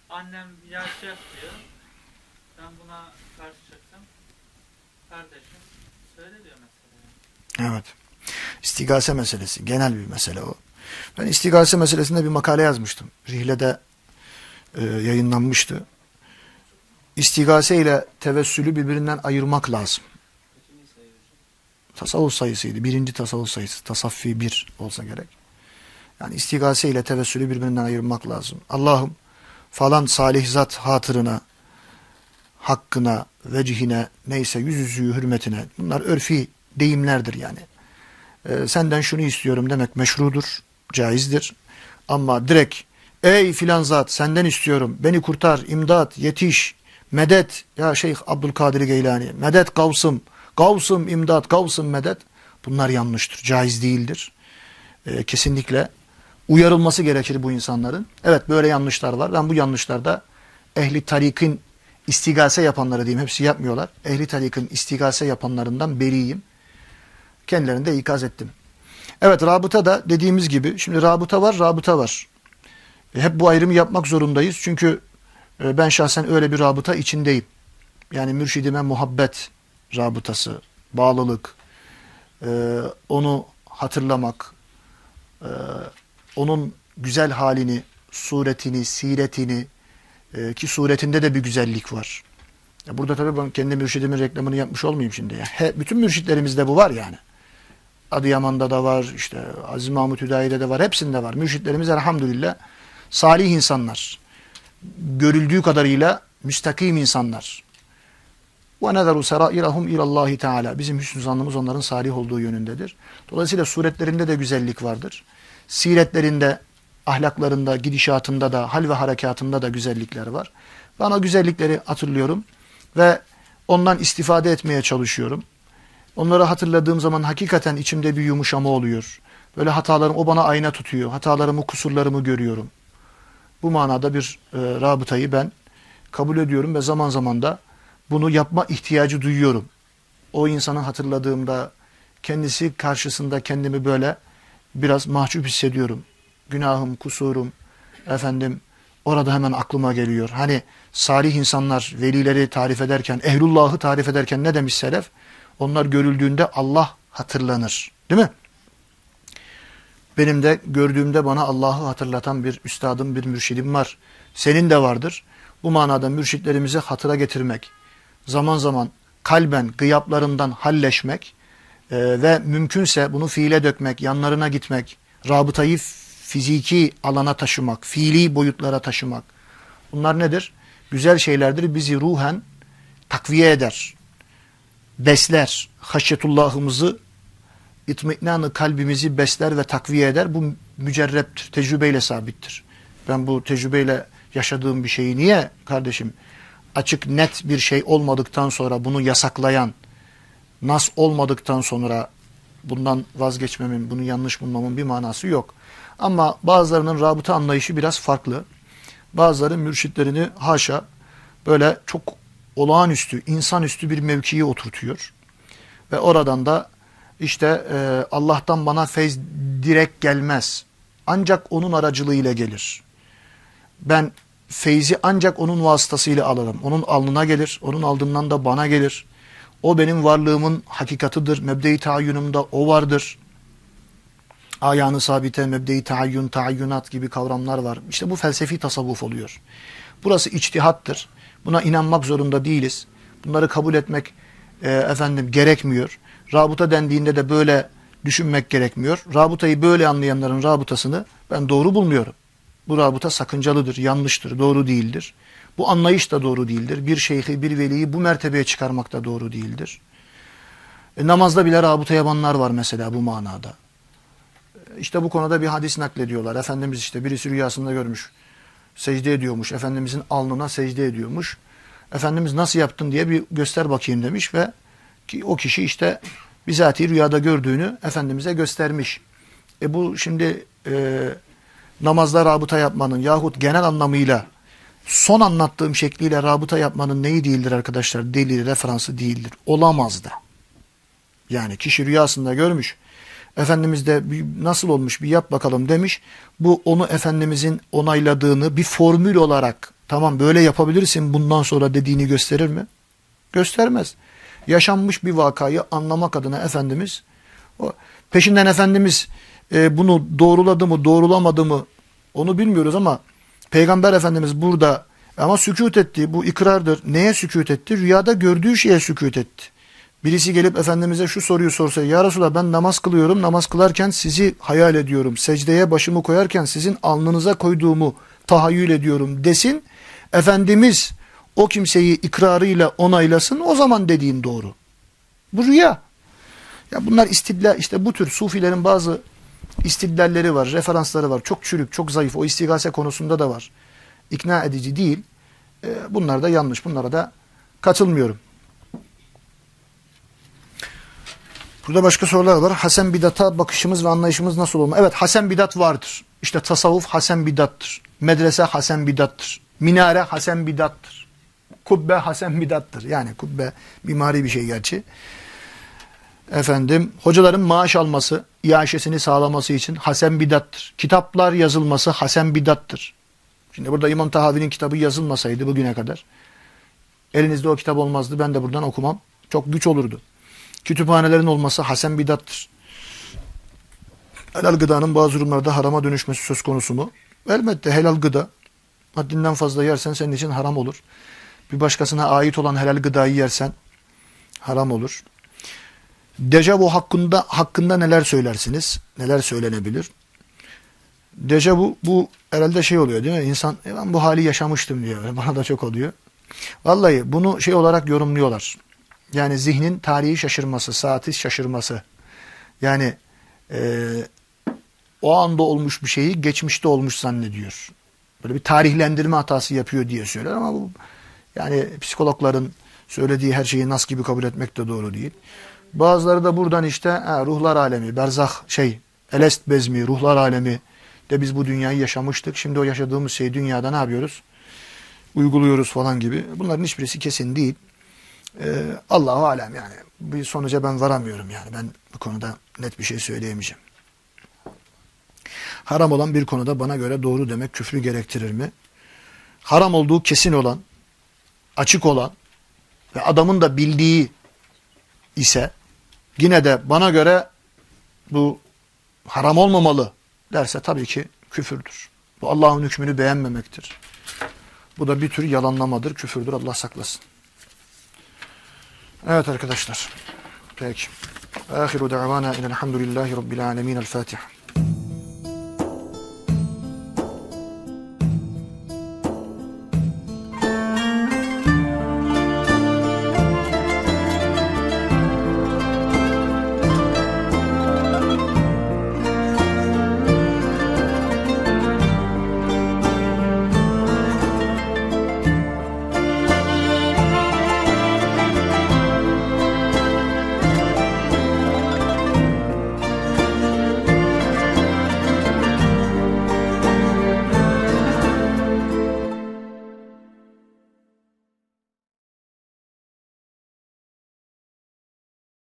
annem yaşayacak diyor. Ben buna karşı çıktım. Kardeşim söyle diyor mesela. Evet. İstigase meselesi. Genel bir mesele o. Ben istigase meselesinde bir makale yazmıştım. Rihle'de e, yayınlanmıştı. İstigase ile tevessülü birbirinden ayırmak lazım. Tasavvuf sayısıydı. Birinci tasavvuf sayısı. Tasaffi bir olsa gerek. Yani istigase ile tevessülü birbirinden ayırmak lazım. Allah'ım falan salih zat hatırına, hakkına, vecihine, neyse yüzüzüğü hürmetine. Bunlar örfi deyimlerdir yani. Ee, senden şunu istiyorum demek meşrudur, caizdir. Ama direkt ey filan zat senden istiyorum, beni kurtar, imdat, yetiş, medet. Ya Şeyh Abdülkadir Geylani, medet gavsım, gavsım imdat, gavsım medet. Bunlar yanlıştır, caiz değildir. Ee, kesinlikle uyarılması gerekir bu insanların. Evet böyle yanlışlar var. Ben bu yanlışlarda ehli tarikin istigase yapanları diyeyim. Hepsi yapmıyorlar. Ehli tarikin istigase yapanlarından beriyim. Kendilerini de ikaz ettim. Evet rabıta da dediğimiz gibi. Şimdi rabıta var, rabıta var. E, hep bu ayrımı yapmak zorundayız. Çünkü e, ben şahsen öyle bir rabıta içindeyim. Yani mürşidime muhabbet rabıtası, bağlılık, e, onu hatırlamak, onun güzel halini, suretini, siretini ki suretinde de bir güzellik var. Burada tabii ben kendi mürşidimin reklamını yapmış olmayayım şimdi. He, bütün mürşitlerimizde bu var yani. Adıyaman'da da var, işte Aziz Mahmut Hüdayi'de de var, hepsinde var. Mürşitlerimiz elhamdülillah salih insanlar. Görüldüğü kadarıyla müstakim insanlar. Ve nezeru serairahum ilallahi teala. Bizim hüsnü zannımız onların salih olduğu yönündedir. Dolayısıyla suretlerinde de güzellik vardır. Siretlerinde, ahlaklarında, gidişatında da, hal ve harekatında da güzellikler var. Ben o güzellikleri hatırlıyorum ve ondan istifade etmeye çalışıyorum. Onları hatırladığım zaman hakikaten içimde bir yumuşama oluyor. Böyle hatalarım, o bana ayna tutuyor. Hatalarımı, kusurlarımı görüyorum. Bu manada bir e, rabıtayı ben kabul ediyorum ve zaman zaman da bunu yapma ihtiyacı duyuyorum. O insanı hatırladığımda kendisi karşısında kendimi böyle biraz mahcup hissediyorum. Günahım, kusurum, efendim orada hemen aklıma geliyor. Hani salih insanlar velileri tarif ederken, ehlullahı tarif ederken ne demiş selef? Onlar görüldüğünde Allah hatırlanır. Değil mi? Benim de gördüğümde bana Allah'ı hatırlatan bir üstadım, bir mürşidim var. Senin de vardır. Bu manada mürşitlerimizi hatıra getirmek, zaman zaman kalben gıyaplarından halleşmek e, ve mümkünse bunu fiile dökmek, yanlarına gitmek, rabıtayı fiziki alana taşımak, fiili boyutlara taşımak. Bunlar nedir? Güzel şeylerdir. Bizi ruhen takviye eder. Besler. Haşyetullahımızı, itminanı kalbimizi besler ve takviye eder. Bu mücerreptir. Tecrübeyle sabittir. Ben bu tecrübeyle yaşadığım bir şeyi niye kardeşim açık net bir şey olmadıktan sonra bunu yasaklayan, nas olmadıktan sonra bundan vazgeçmemin, bunu yanlış bulmamın bir manası yok. Ama bazılarının rabıta anlayışı biraz farklı. Bazıları mürşitlerini haşa böyle çok olağanüstü, insanüstü bir mevkiye oturtuyor. Ve oradan da işte e, Allah'tan bana feyz direkt gelmez. Ancak onun aracılığıyla gelir. Ben feyzi ancak onun vasıtasıyla alırım. Onun alnına gelir, onun aldığından da bana gelir. O benim varlığımın hakikatıdır. Mebde-i taayyünümde o vardır. Ayağını sabite, mebde-i taayyün, taayyünat gibi kavramlar var. İşte bu felsefi tasavvuf oluyor. Burası içtihattır. Buna inanmak zorunda değiliz. Bunları kabul etmek e, efendim gerekmiyor. Rabıta dendiğinde de böyle düşünmek gerekmiyor. Rabıtayı böyle anlayanların rabıtasını ben doğru bulmuyorum. Bu rabıta sakıncalıdır, yanlıştır, doğru değildir. Bu anlayış da doğru değildir. Bir şeyhi, bir veliyi bu mertebeye çıkarmak da doğru değildir. E, namazda bile rabıta yapanlar var mesela bu manada. E, işte bu konuda bir hadis naklediyorlar. Efendimiz işte birisi rüyasında görmüş. Secde ediyormuş. Efendimizin alnına secde ediyormuş. Efendimiz nasıl yaptın diye bir göster bakayım demiş ve ki o kişi işte bizatihi rüyada gördüğünü Efendimiz'e göstermiş. E bu şimdi e, namazda rabıta yapmanın yahut genel anlamıyla son anlattığım şekliyle rabıta yapmanın neyi değildir arkadaşlar? Delili, referansı değildir. Olamaz da. Yani kişi rüyasında görmüş. Efendimiz de nasıl olmuş bir yap bakalım demiş. Bu onu Efendimizin onayladığını bir formül olarak tamam böyle yapabilirsin bundan sonra dediğini gösterir mi? Göstermez. Yaşanmış bir vakayı anlamak adına Efendimiz o, peşinden Efendimiz e, bunu doğruladı mı doğrulamadı mı onu bilmiyoruz ama Peygamber Efendimiz burada ama sükut etti. Bu ikrardır. Neye sükut etti? Rüyada gördüğü şeye sükut etti. Birisi gelip Efendimiz'e şu soruyu sorsa Ya Resulallah ben namaz kılıyorum. Namaz kılarken sizi hayal ediyorum. Secdeye başımı koyarken sizin alnınıza koyduğumu tahayyül ediyorum desin. Efendimiz o kimseyi ikrarıyla onaylasın. O zaman dediğin doğru. Bu rüya. Ya bunlar istidlal işte bu tür sufilerin bazı istidlalleri var, referansları var. Çok çürük, çok zayıf. O istigase konusunda da var. İkna edici değil. E, bunlar da yanlış. Bunlara da katılmıyorum. Burada başka sorular var. Hasen bidata bakışımız ve anlayışımız nasıl olmalı? Evet Hasen bidat vardır. İşte tasavvuf Hasen bidattır. Medrese Hasen bidattır. Minare Hasen bidattır. Kubbe Hasen bidattır. Yani kubbe mimari bir şey gerçi. Efendim hocaların maaş alması, iaşesini sağlaması için Hasen bidattır. Kitaplar yazılması Hasen bidattır. Şimdi burada İmam Tahavi'nin kitabı yazılmasaydı bugüne kadar elinizde o kitap olmazdı. Ben de buradan okumam. Çok güç olurdu. Kütüphanelerin olması Hasen bidattır. Helal gıdanın bazı durumlarda harama dönüşmesi söz konusu mu? Elbette helal gıda haddinden fazla yersen senin için haram olur. Bir başkasına ait olan helal gıdayı yersen haram olur. Dejavu hakkında hakkında neler söylersiniz? Neler söylenebilir? Dejavu bu herhalde şey oluyor değil mi? İnsan e ben bu hali yaşamıştım diyor. Bana da çok oluyor. Vallahi bunu şey olarak yorumluyorlar. Yani zihnin tarihi şaşırması, saati şaşırması. Yani e, o anda olmuş bir şeyi geçmişte olmuş zannediyor. Böyle bir tarihlendirme hatası yapıyor diye söyler ama bu yani psikologların söylediği her şeyi nas gibi kabul etmek de doğru değil. Bazıları da buradan işte ha, ruhlar alemi, berzah şey, elest bezmi, ruhlar alemi de biz bu dünyayı yaşamıştık. Şimdi o yaşadığımız şeyi dünyada ne yapıyoruz? Uyguluyoruz falan gibi. Bunların hiçbirisi kesin değil. Ee, Allahu alem yani. Bir sonuca ben varamıyorum yani. Ben bu konuda net bir şey söyleyemeyeceğim. Haram olan bir konuda bana göre doğru demek küfrü gerektirir mi? Haram olduğu kesin olan, açık olan ve adamın da bildiği ise yine de bana göre bu haram olmamalı derse tabii ki küfürdür. Bu Allah'ın hükmünü beğenmemektir. Bu da bir tür yalanlamadır, küfürdür. Allah saklasın. Evet arkadaşlar. Peki. Ahiru da'vana elhamdülillahi rabbil alemin. El Fatiha.